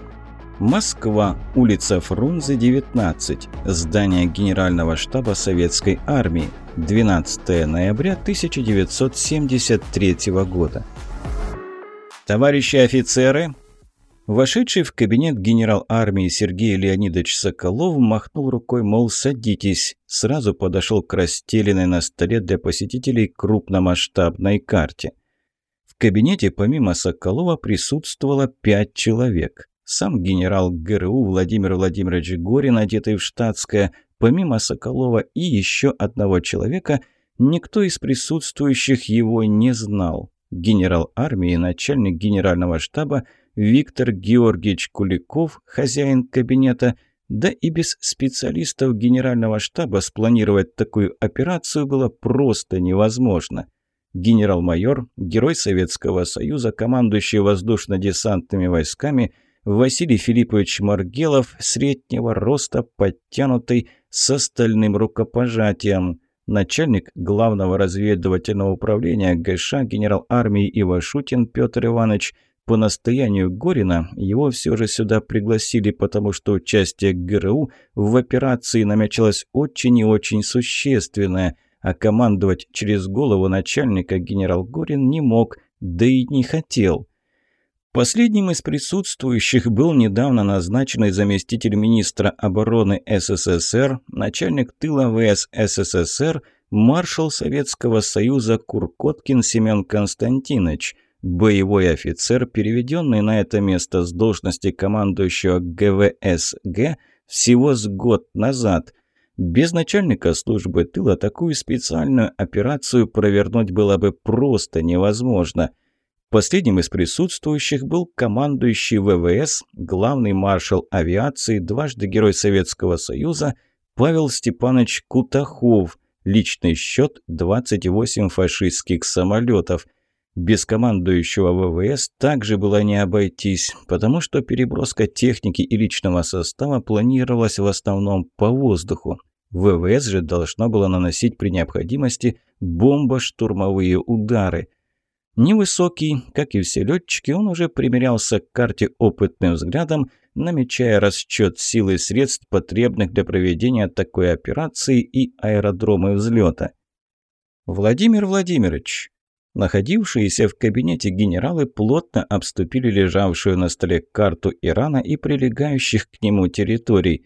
Москва, улица Фрунзе, 19. Здание Генерального штаба Советской Армии. 12 ноября 1973 года. Товарищи офицеры! Вошедший в кабинет генерал армии Сергей Леонидович Соколов махнул рукой, мол, садитесь. Сразу подошел к расстеленной на столе для посетителей крупномасштабной карте. Кабинете помимо Соколова присутствовало пять человек сам генерал ГРУ Владимир Владимирович Горин, одетый в штатское, помимо Соколова и еще одного человека, никто из присутствующих его не знал. Генерал армии, начальник генерального штаба Виктор Георгиевич Куликов, хозяин кабинета, да и без специалистов генерального штаба спланировать такую операцию было просто невозможно. Генерал-майор, герой Советского Союза, командующий воздушно-десантными войсками – Василий Филиппович Маргелов, среднего роста, подтянутый, с остальным рукопожатием. Начальник главного разведывательного управления ГШ генерал армии Ивашутин Петр Иванович по настоянию Горина его все же сюда пригласили, потому что участие ГРУ в операции намечалось очень и очень существенное, а командовать через голову начальника генерал Горин не мог, да и не хотел. Последним из присутствующих был недавно назначенный заместитель министра обороны СССР, начальник тыла ВС СССР, маршал Советского Союза Куркоткин Семен Константинович, боевой офицер, переведенный на это место с должности командующего ГВСГ всего с год назад. Без начальника службы тыла такую специальную операцию провернуть было бы просто невозможно – Последним из присутствующих был командующий ВВС, главный маршал авиации, дважды Герой Советского Союза Павел Степанович Кутахов, личный счет 28 фашистских самолетов. Без командующего ВВС также было не обойтись, потому что переброска техники и личного состава планировалась в основном по воздуху. ВВС же должно было наносить при необходимости бомбо-штурмовые удары – Невысокий, как и все летчики, он уже примерялся к карте опытным взглядом, намечая расчет сил и средств, потребных для проведения такой операции и аэродромы взлета. Владимир Владимирович, находившиеся в кабинете генералы плотно обступили лежавшую на столе карту Ирана и прилегающих к нему территорий.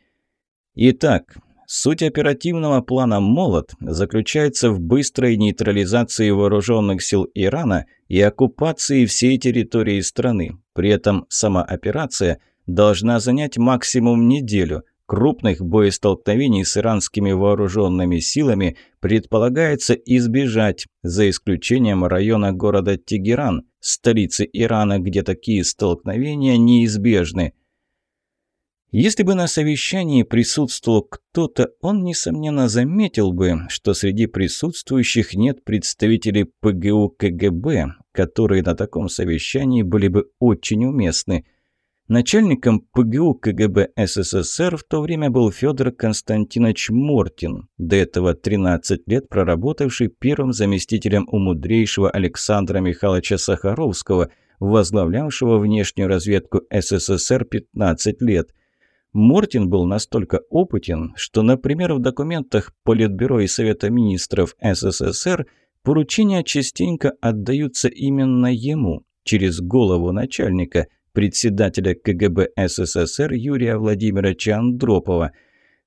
Итак, Суть оперативного плана «Молот» заключается в быстрой нейтрализации вооруженных сил Ирана и оккупации всей территории страны. При этом сама операция должна занять максимум неделю. Крупных боестолкновений с иранскими вооруженными силами предполагается избежать, за исключением района города Тегеран, столицы Ирана, где такие столкновения неизбежны – если бы на совещании присутствовал кто-то, он, несомненно, заметил бы, что среди присутствующих нет представителей ПГУ КГБ, которые на таком совещании были бы очень уместны. Начальником ПГУ КГБ СССР в то время был Федор Константинович Мортин, до этого 13 лет проработавший первым заместителем у мудрейшего Александра Михайловича Сахаровского, возглавлявшего внешнюю разведку СССР 15 лет – Мортин был настолько опытен, что, например, в документах Политбюро и Совета министров СССР поручения частенько отдаются именно ему, через голову начальника, председателя КГБ СССР Юрия Владимировича Андропова.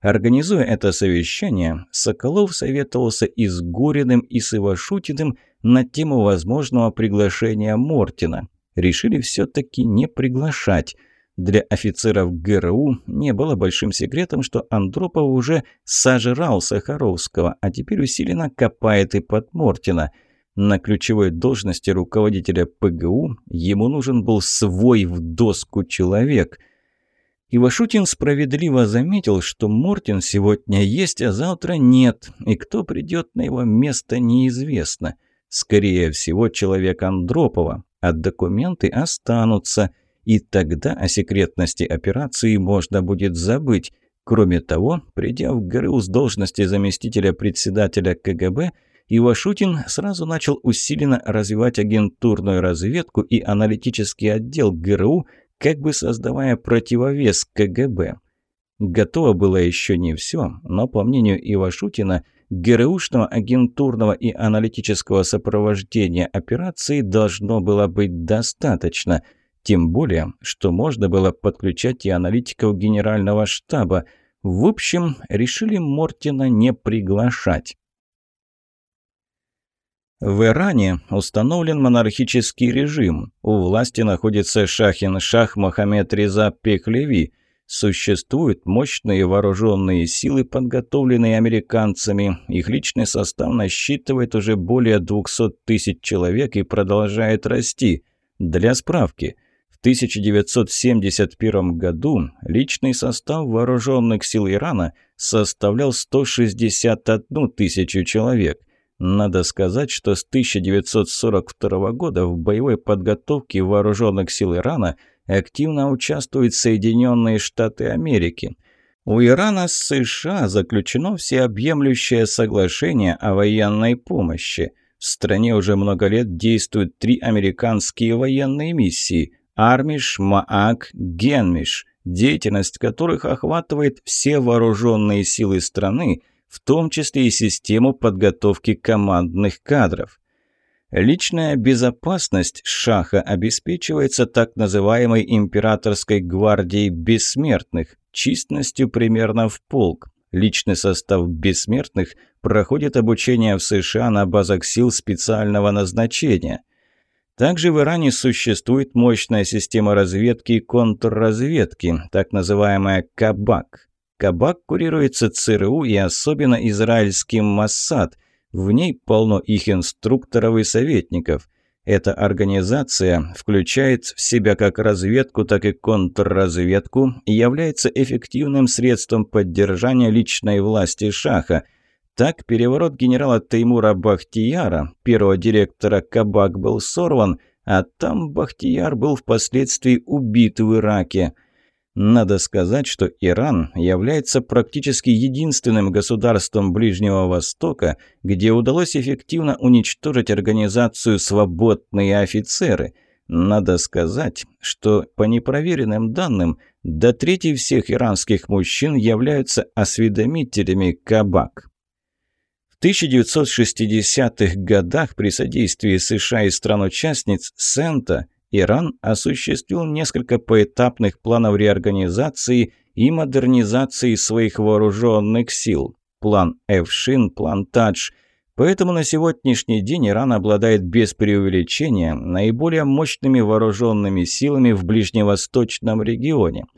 Организуя это совещание, Соколов советовался и с Гориным, и с Ивашутиным на тему возможного приглашения Мортина. Решили все-таки не приглашать – для офицеров ГРУ не было большим секретом, что Андропов уже сожрал Сахаровского, а теперь усиленно копает и под Мортина. На ключевой должности руководителя ПГУ ему нужен был свой в доску человек. Ивашутин справедливо заметил, что Мортин сегодня есть, а завтра нет, и кто придет на его место неизвестно. Скорее всего, человек Андропова, а документы останутся – и тогда о секретности операции можно будет забыть. Кроме того, придя в ГРУ с должности заместителя председателя КГБ, Ивашутин сразу начал усиленно развивать агентурную разведку и аналитический отдел ГРУ, как бы создавая противовес КГБ. Готово было еще не все, но, по мнению Ивашутина, ГРУшного агентурного и аналитического сопровождения операции должно было быть достаточно – тем более, что можно было подключать и аналитиков генерального штаба. В общем, решили Мортина не приглашать. В Иране установлен монархический режим. У власти находится Шахин-Шах Мохаммед Реза Пехлеви. Существуют мощные вооруженные силы, подготовленные американцами. Их личный состав насчитывает уже более 200 тысяч человек и продолжает расти. Для справки, 1971 году личный состав вооруженных сил Ирана составлял 161 тысячу человек. Надо сказать, что с 1942 года в боевой подготовке вооруженных сил Ирана активно участвуют Соединенные Штаты Америки. У Ирана с США заключено всеобъемлющее соглашение о военной помощи. В стране уже много лет действуют три американские военные миссии – Армиш, Маак, Генмиш, деятельность которых охватывает все вооруженные силы страны, в том числе и систему подготовки командных кадров. Личная безопасность Шаха обеспечивается так называемой императорской гвардией бессмертных, численностью примерно в полк. Личный состав бессмертных проходит обучение в США на базах сил специального назначения – также в Иране существует мощная система разведки и контрразведки, так называемая КАБАК. КАБАК курируется ЦРУ и особенно израильским Моссад. В ней полно их инструкторов и советников. Эта организация включает в себя как разведку, так и контрразведку и является эффективным средством поддержания личной власти Шаха – так, переворот генерала Теймура Бахтияра, первого директора Кабак, был сорван, а там Бахтияр был впоследствии убит в Ираке. Надо сказать, что Иран является практически единственным государством Ближнего Востока, где удалось эффективно уничтожить организацию «Свободные офицеры». Надо сказать, что по непроверенным данным, до трети всех иранских мужчин являются осведомителями Кабак. 1960-х годах при содействии США и стран-участниц Сента Иран осуществил несколько поэтапных планов реорганизации и модернизации своих вооруженных сил. План Эвшин, план Тадж. Поэтому на сегодняшний день Иран обладает без преувеличения наиболее мощными вооруженными силами в ближневосточном регионе –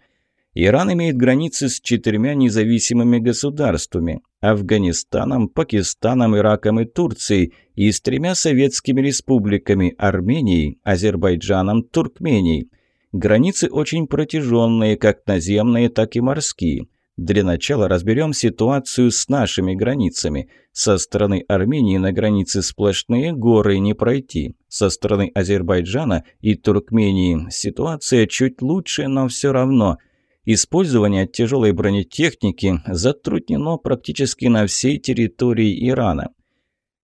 Иран имеет границы с четырьмя независимыми государствами – Афганистаном, Пакистаном, Ираком и Турцией, и с тремя советскими республиками – Арменией, Азербайджаном, Туркменией. Границы очень протяженные, как наземные, так и морские. Для начала разберем ситуацию с нашими границами. Со стороны Армении на границе сплошные горы не пройти. Со стороны Азербайджана и Туркмении ситуация чуть лучше, но все равно – Использование тяжелой бронетехники затруднено практически на всей территории Ирана.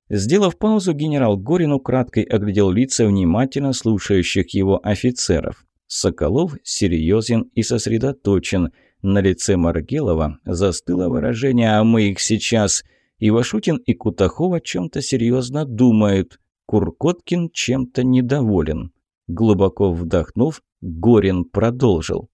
Сделав паузу, генерал Горин украдкой оглядел лица внимательно слушающих его офицеров. Соколов серьезен и сосредоточен. На лице Маргелова застыло выражение «а мы их сейчас». Ивашутин и Кутахова чем-то серьезно думают. Куркоткин чем-то недоволен. Глубоко вдохнув, Горин продолжил.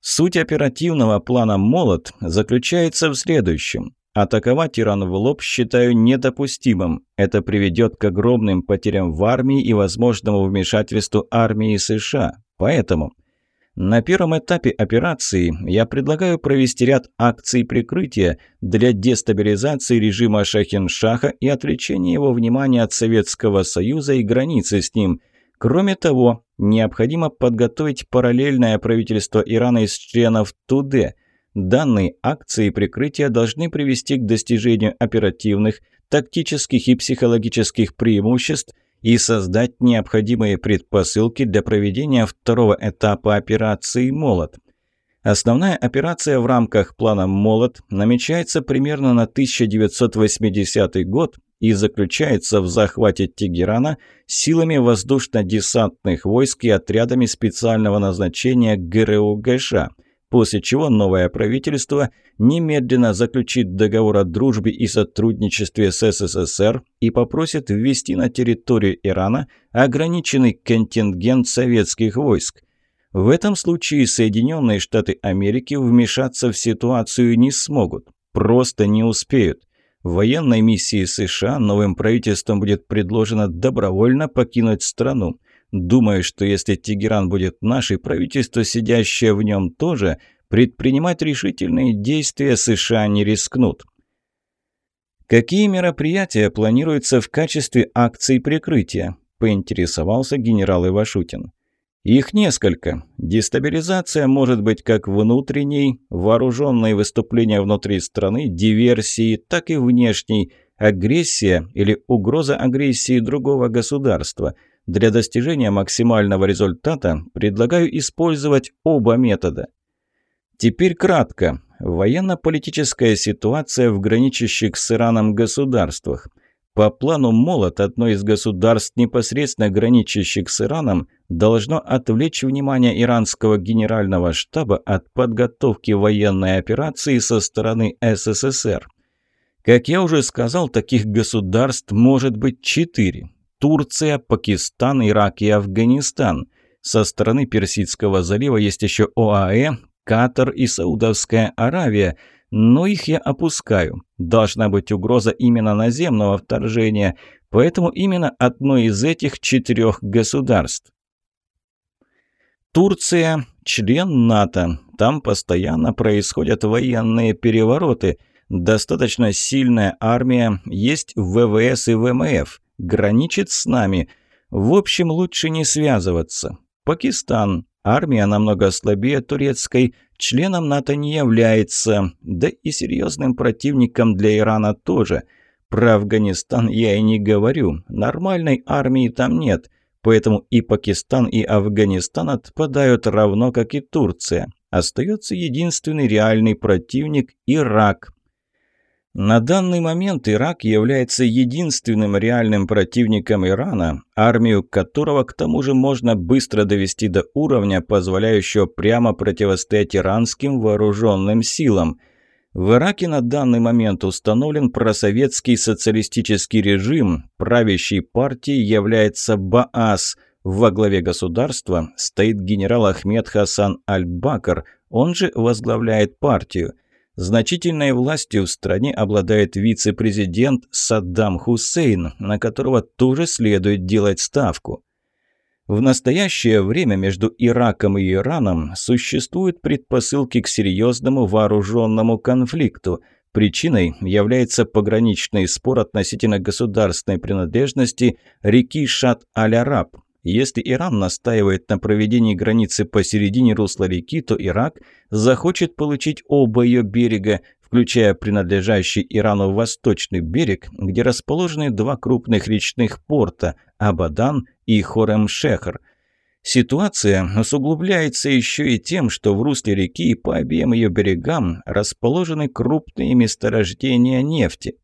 Суть оперативного плана «Молот» заключается в следующем. Атаковать Иран в лоб считаю недопустимым. Это приведет к огромным потерям в армии и возможному вмешательству армии США. Поэтому на первом этапе операции я предлагаю провести ряд акций прикрытия для дестабилизации режима Шахин-Шаха и отвлечения его внимания от Советского Союза и границы с ним – Кроме того, необходимо подготовить параллельное правительство Ирана из членов ТУДЕ. Данные акции прикрытия должны привести к достижению оперативных, тактических и психологических преимуществ и создать необходимые предпосылки для проведения второго этапа операции «Молот». Основная операция в рамках плана «Молот» намечается примерно на 1980 год и заключается в захвате Тегерана силами воздушно-десантных войск и отрядами специального назначения ГРУ ГШ, после чего новое правительство немедленно заключит договор о дружбе и сотрудничестве с СССР и попросит ввести на территорию Ирана ограниченный контингент советских войск. В этом случае Соединенные Штаты Америки вмешаться в ситуацию не смогут, просто не успеют. В военной миссии США новым правительством будет предложено добровольно покинуть страну. Думаю, что если Тегеран будет наш, и правительство, сидящее в нем, тоже, предпринимать решительные действия США не рискнут. «Какие мероприятия планируются в качестве акций прикрытия?» – поинтересовался генерал Ивашутин. Их несколько. Дестабилизация может быть как внутренней, вооруженные выступления внутри страны, диверсии, так и внешней, агрессия или угроза агрессии другого государства. Для достижения максимального результата предлагаю использовать оба метода. Теперь кратко. Военно-политическая ситуация в граничащих с Ираном государствах – по плану «Молот» одно из государств, непосредственно граничащих с Ираном, должно отвлечь внимание иранского генерального штаба от подготовки военной операции со стороны СССР. Как я уже сказал, таких государств может быть четыре. Турция, Пакистан, Ирак и Афганистан. Со стороны Персидского залива есть еще ОАЭ, Катар и Саудовская Аравия – но их я опускаю. Должна быть угроза именно наземного вторжения, поэтому именно одно из этих четырех государств. Турция – член НАТО. Там постоянно происходят военные перевороты. Достаточно сильная армия, есть ВВС и ВМФ. Граничит с нами. В общем, лучше не связываться. Пакистан. Армия намного слабее турецкой, членом НАТО не является, да и серьезным противником для Ирана тоже. Про Афганистан я и не говорю, нормальной армии там нет, поэтому и Пакистан, и Афганистан отпадают равно, как и Турция. Остается единственный реальный противник – Ирак. На данный момент Ирак является единственным реальным противником Ирана, армию которого к тому же можно быстро довести до уровня, позволяющего прямо противостоять иранским вооруженным силам. В Ираке на данный момент установлен просоветский социалистический режим, правящей партией является Баас. Во главе государства стоит генерал Ахмед Хасан Аль-Бакр, он же возглавляет партию. Значительной властью в стране обладает вице-президент Саддам Хусейн, на которого тоже следует делать ставку. В настоящее время между Ираком и Ираном существуют предпосылки к серьезному вооруженному конфликту. Причиной является пограничный спор относительно государственной принадлежности реки Шат-Аль-Араб, если Иран настаивает на проведении границы посередине русла реки, то Ирак захочет получить оба ее берега, включая принадлежащий Ирану восточный берег, где расположены два крупных речных порта – Абадан и Хорем-Шехр. Ситуация усугубляется еще и тем, что в русле реки по обеим ее берегам расположены крупные месторождения нефти.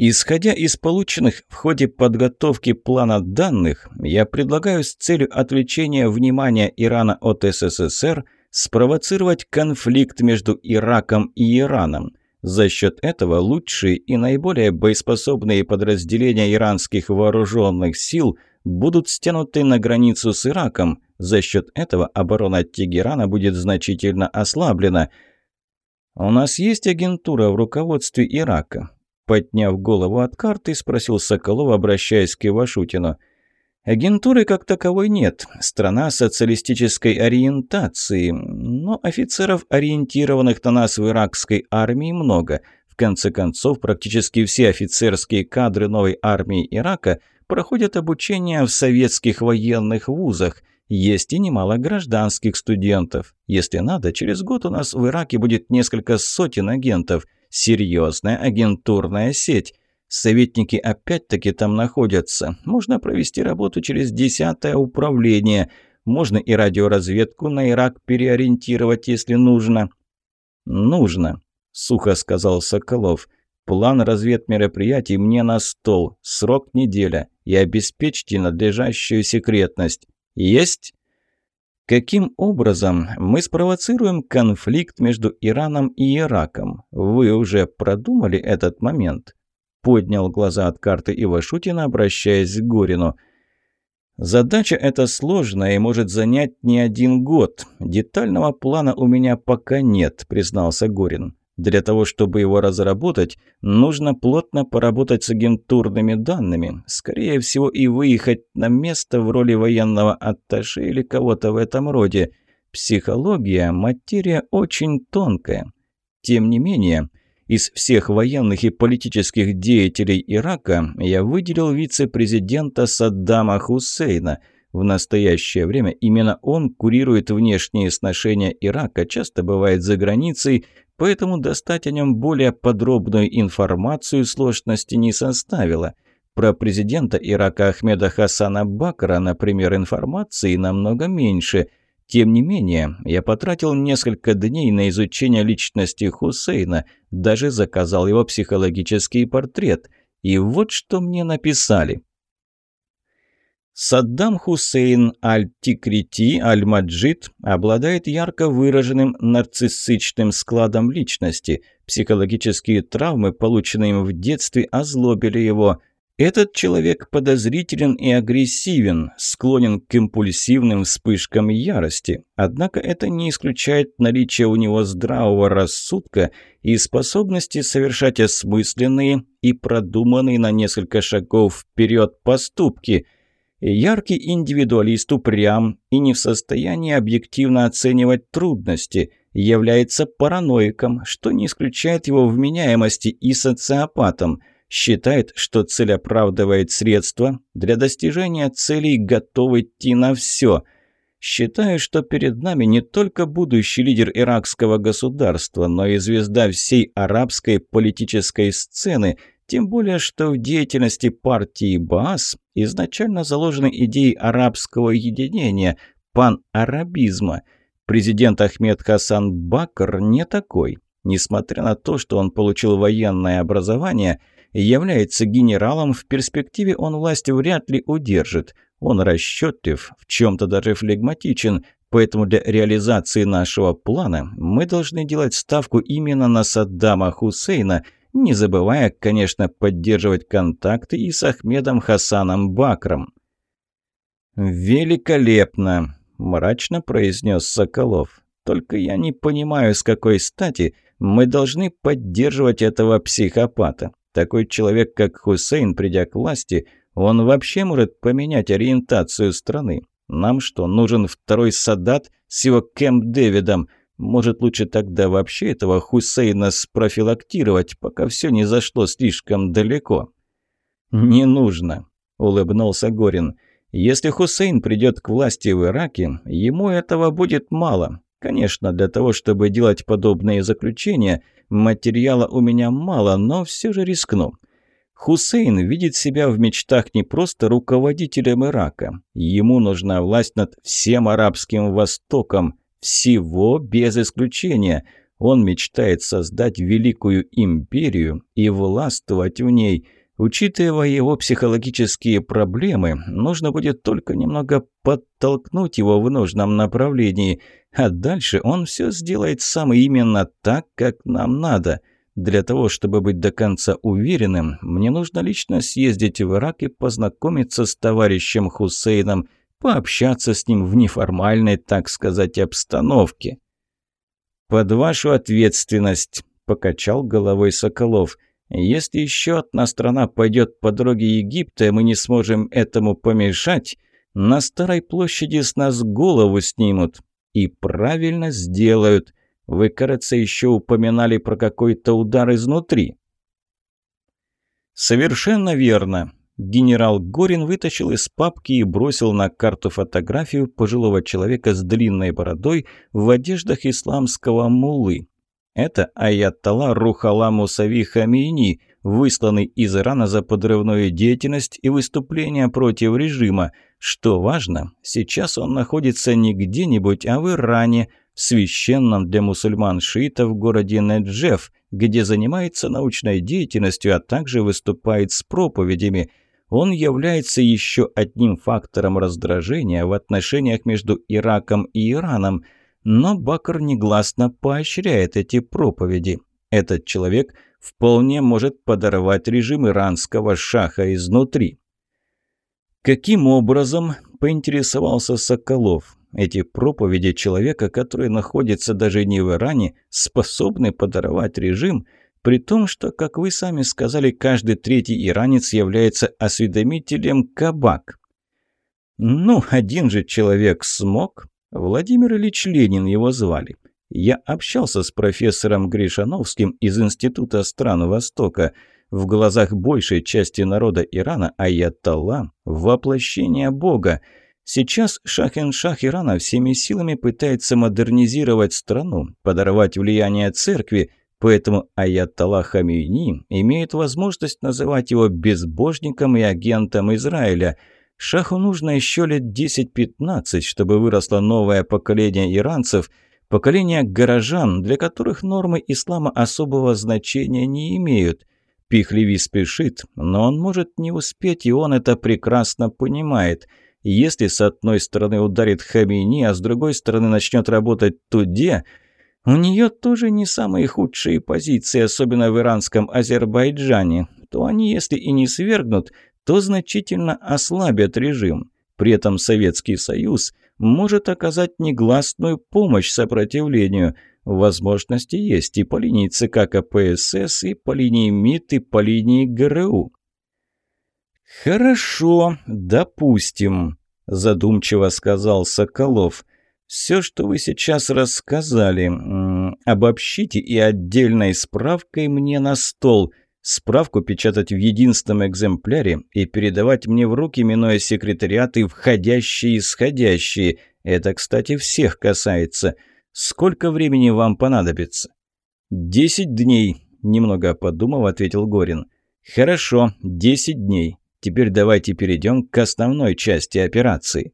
Исходя из полученных в ходе подготовки плана данных, я предлагаю с целью отвлечения внимания Ирана от СССР спровоцировать конфликт между Ираком и Ираном. За счет этого лучшие и наиболее боеспособные подразделения иранских вооруженных сил будут стянуты на границу с Ираком. За счет этого оборона Тегерана будет значительно ослаблена. У нас есть агентура в руководстве Ирака. Подняв голову от карты, спросил Соколов, обращаясь к Ивашутину. «Агентуры как таковой нет. Страна социалистической ориентации. Но офицеров, ориентированных на нас в иракской армии, много. В конце концов, практически все офицерские кадры новой армии Ирака проходят обучение в советских военных вузах. Есть и немало гражданских студентов. Если надо, через год у нас в Ираке будет несколько сотен агентов – Серьезная агентурная сеть. Советники опять-таки там находятся. Можно провести работу через десятое управление. Можно и радиоразведку на Ирак переориентировать, если нужно». «Нужно», – сухо сказал Соколов. «План разведмероприятий мне на стол. Срок неделя. И обеспечьте надлежащую секретность. Есть?» Каким образом мы спровоцируем конфликт между Ираном и Ираком? Вы уже продумали этот момент? Поднял глаза от карты Ивашутина, обращаясь к Горину – Задача эта сложная и может занять не один год. Детального плана у меня пока нет, признался Горин. Для того, чтобы его разработать, нужно плотно поработать с агентурными данными, скорее всего и выехать на место в роли военного атташе или кого-то в этом роде. Психология – материя очень тонкая. Тем не менее, из всех военных и политических деятелей Ирака я выделил вице-президента Саддама Хусейна. В настоящее время именно он курирует внешние сношения Ирака, часто бывает за границей, поэтому достать о нем более подробную информацию сложности не составило. Про президента Ирака Ахмеда Хасана Бакра, например, информации намного меньше – тем не менее, я потратил несколько дней на изучение личности Хусейна, даже заказал его психологический портрет. И вот что мне написали. Саддам Хусейн Аль-Тикрити Аль-Маджид обладает ярко выраженным нарциссичным складом личности. Психологические травмы, полученные им в детстве, озлобили его. Этот человек подозрителен и агрессивен, склонен к импульсивным вспышкам ярости. Однако это не исключает наличие у него здравого рассудка и способности совершать осмысленные и продуманные на несколько шагов вперед поступки. Яркий индивидуалист упрям и не в состоянии объективно оценивать трудности, является параноиком, что не исключает его вменяемости и социопатом – считает, что цель оправдывает средства, для достижения целей готов идти на все. Считаю, что перед нами не только будущий лидер иракского государства, но и звезда всей арабской политической сцены, тем более, что в деятельности партии Баас изначально заложены идеи арабского единения, пан-арабизма. Президент Ахмед Хасан Бакр не такой. Несмотря на то, что он получил военное образование – является генералом, в перспективе он власть вряд ли удержит. Он расчетлив, в чем-то даже флегматичен, поэтому для реализации нашего плана мы должны делать ставку именно на Саддама Хусейна, не забывая, конечно, поддерживать контакты и с Ахмедом Хасаном Бакром. «Великолепно!» – мрачно произнес Соколов. «Только я не понимаю, с какой стати мы должны поддерживать этого психопата. Такой человек, как Хусейн, придя к власти, он вообще может поменять ориентацию страны. Нам что, нужен второй Садат с его Кэмп Дэвидом? Может, лучше тогда вообще этого Хусейна спрофилактировать, пока все не зашло слишком далеко?» «Не нужно», – улыбнулся Горин. «Если Хусейн придет к власти в Ираке, ему этого будет мало. Конечно, для того, чтобы делать подобные заключения – Материала у меня мало, но все же рискну. Хусейн видит себя в мечтах не просто руководителем Ирака. Ему нужна власть над всем арабским Востоком. Всего без исключения. Он мечтает создать великую империю и властвовать в ней – Учитывая его психологические проблемы, нужно будет только немного подтолкнуть его в нужном направлении, а дальше он все сделает сам именно так, как нам надо. Для того, чтобы быть до конца уверенным, мне нужно лично съездить в Ирак и познакомиться с товарищем Хусейном, пообщаться с ним в неформальной, так сказать, обстановке. «Под вашу ответственность», – покачал головой Соколов – если еще одна страна пойдет по дороге Египта, и мы не сможем этому помешать, на Старой площади с нас голову снимут. И правильно сделают. Вы, кажется, еще упоминали про какой-то удар изнутри. Совершенно верно. Генерал Горин вытащил из папки и бросил на карту фотографию пожилого человека с длинной бородой в одеждах исламского муллы. Это Аятолла Рухала Мусави Хамини, высланный из Ирана за подрывную деятельность и выступления против режима. Что важно, сейчас он находится не где-нибудь, а в Иране, в священном для мусульман-шиитов городе Неджеф, где занимается научной деятельностью, а также выступает с проповедями. Он является еще одним фактором раздражения в отношениях между Ираком и Ираном, но Бакр негласно поощряет эти проповеди. Этот человек вполне может подорвать режим иранского шаха изнутри. Каким образом, поинтересовался Соколов, эти проповеди человека, который находится даже не в Иране, способны подорвать режим, при том, что, как вы сами сказали, каждый третий иранец является осведомителем кабак. Ну, один же человек смог. Владимир Ильич Ленин его звали. Я общался с профессором Гришановским из Института стран Востока. В глазах большей части народа Ирана Аятолла – воплощение Бога. Сейчас шах-ин-шах Ирана всеми силами пытается модернизировать страну, подорвать влияние церкви, поэтому Аятолла Хамейни имеет возможность называть его безбожником и агентом Израиля – Шаху нужно еще лет 10-15, чтобы выросло новое поколение иранцев – Поколение горожан, для которых нормы ислама особого значения не имеют. Пихлеви спешит, но он может не успеть, и он это прекрасно понимает. Если с одной стороны ударит Хамини, а с другой стороны начнет работать Туде, у нее тоже не самые худшие позиции, особенно в иранском Азербайджане, то они, если и не свергнут, то значительно ослабят режим. При этом Советский Союз – может оказать негласную помощь сопротивлению. Возможности есть и по линии ЦК КПСС, и по линии МИД, и по линии ГРУ. «Хорошо, допустим», – задумчиво сказал Соколов. «Все, что вы сейчас рассказали, обобщите и отдельной справкой мне на стол – справку печатать в единственном экземпляре и передавать мне в руки, минуя секретариаты, входящие и исходящие. Это, кстати, всех касается. Сколько времени вам понадобится? «Десять дней», – немного подумав, ответил Горин. «Хорошо, десять дней. Теперь давайте перейдем к основной части операции».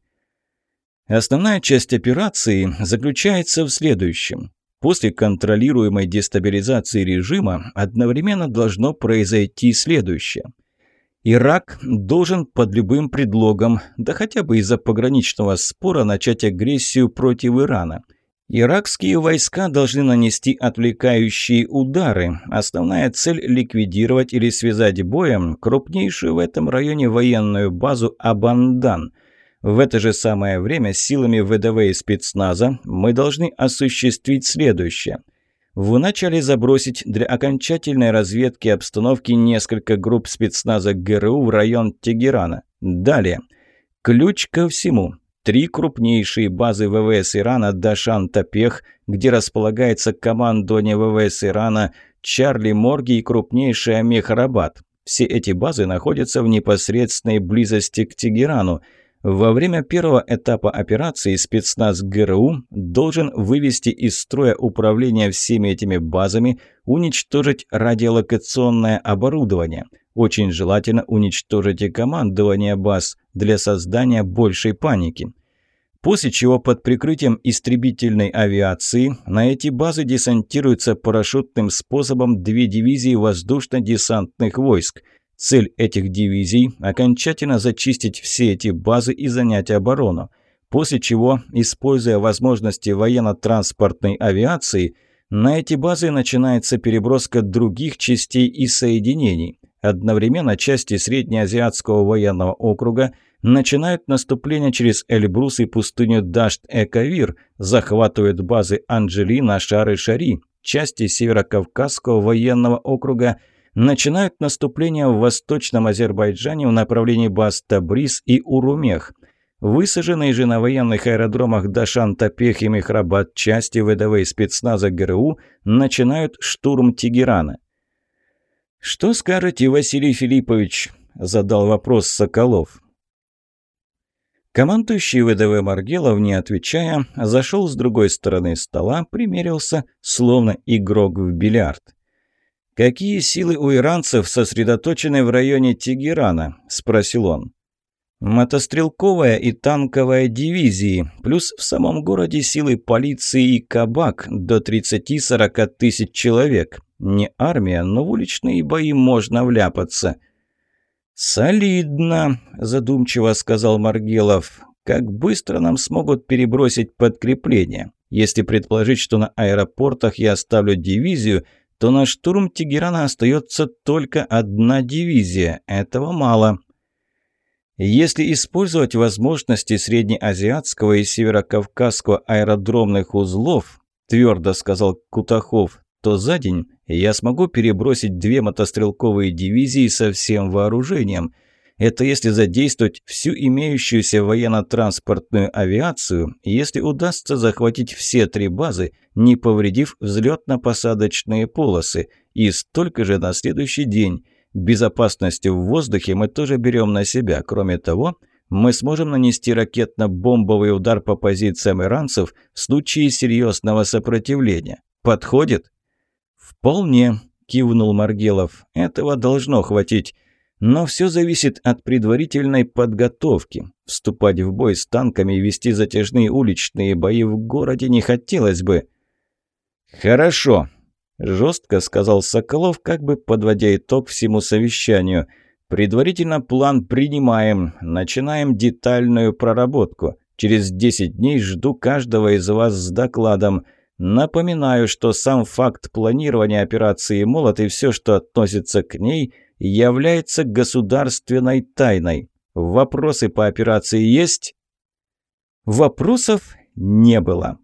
Основная часть операции заключается в следующем. После контролируемой дестабилизации режима одновременно должно произойти следующее. Ирак должен под любым предлогом, да хотя бы из-за пограничного спора, начать агрессию против Ирана. Иракские войска должны нанести отвлекающие удары. Основная цель – ликвидировать или связать боем крупнейшую в этом районе военную базу Абандан – в это же самое время силами ВДВ и спецназа мы должны осуществить следующее. Вначале забросить для окончательной разведки обстановки несколько групп спецназа ГРУ в район Тегерана. Далее. Ключ ко всему. Три крупнейшие базы ВВС Ирана Дашан-Тапех, где располагается командование ВВС Ирана, Чарли Морги и крупнейшая Мехрабад. Все эти базы находятся в непосредственной близости к Тегерану – во время первого этапа операции спецназ ГРУ должен вывести из строя управление всеми этими базами, уничтожить радиолокационное оборудование. Очень желательно уничтожить и командование баз для создания большей паники. После чего под прикрытием истребительной авиации на эти базы десантируются парашютным способом две дивизии воздушно-десантных войск – Цель этих дивизий – окончательно зачистить все эти базы и занять оборону. После чего, используя возможности военно-транспортной авиации, на эти базы начинается переброска других частей и соединений. Одновременно части Среднеазиатского военного округа начинают наступление через Эльбрус и пустыню Дашт-Экавир, захватывают базы Анджелина, Шар и Шари, части Северокавказского военного округа – начинают наступление в восточном Азербайджане в направлении Бас-Табриз и Урумех. Высаженные же на военных аэродромах Дашан, Тапех и Мехрабад части ВДВ и спецназа ГРУ начинают штурм Тегерана. «Что скажете, Василий Филиппович?» – задал вопрос Соколов. Командующий ВДВ Маргелов, не отвечая, зашел с другой стороны стола, примерился, словно игрок в бильярд. «Какие силы у иранцев сосредоточены в районе Тегерана?» – спросил он. Мотострелковая и танковая дивизии, плюс в самом городе силы полиции и кабак до 30-40 тысяч человек. Не армия, но в уличные бои можно вляпаться. «Солидно», – задумчиво сказал Маргелов. «Как быстро нам смогут перебросить подкрепление? Если предположить, что на аэропортах я оставлю дивизию, то на штурм Тегерана остается только одна дивизия. Этого мало». Если использовать возможности среднеазиатского и северокавказского аэродромных узлов, твердо сказал Кутахов, то за день я смогу перебросить две мотострелковые дивизии со всем вооружением. Это если задействовать всю имеющуюся военно-транспортную авиацию, если удастся захватить все три базы, не повредив взлетно-посадочные полосы, и столько же на следующий день – Безопасность в воздухе мы тоже берем на себя. Кроме того, мы сможем нанести ракетно-бомбовый удар по позициям иранцев в случае серьезного сопротивления. Подходит? «Вполне», – кивнул Маргелов. «Этого должно хватить. Но все зависит от предварительной подготовки. Вступать в бой с танками и вести затяжные уличные бои в городе не хотелось бы». «Хорошо», Жестко сказал Соколов, как бы подводя итог всему совещанию. «Предварительно план принимаем. Начинаем детальную проработку. Через 10 дней жду каждого из вас с докладом. Напоминаю, что сам факт планирования операции «Молот» и все, что относится к ней, является государственной тайной. Вопросы по операции есть?» Вопросов не было.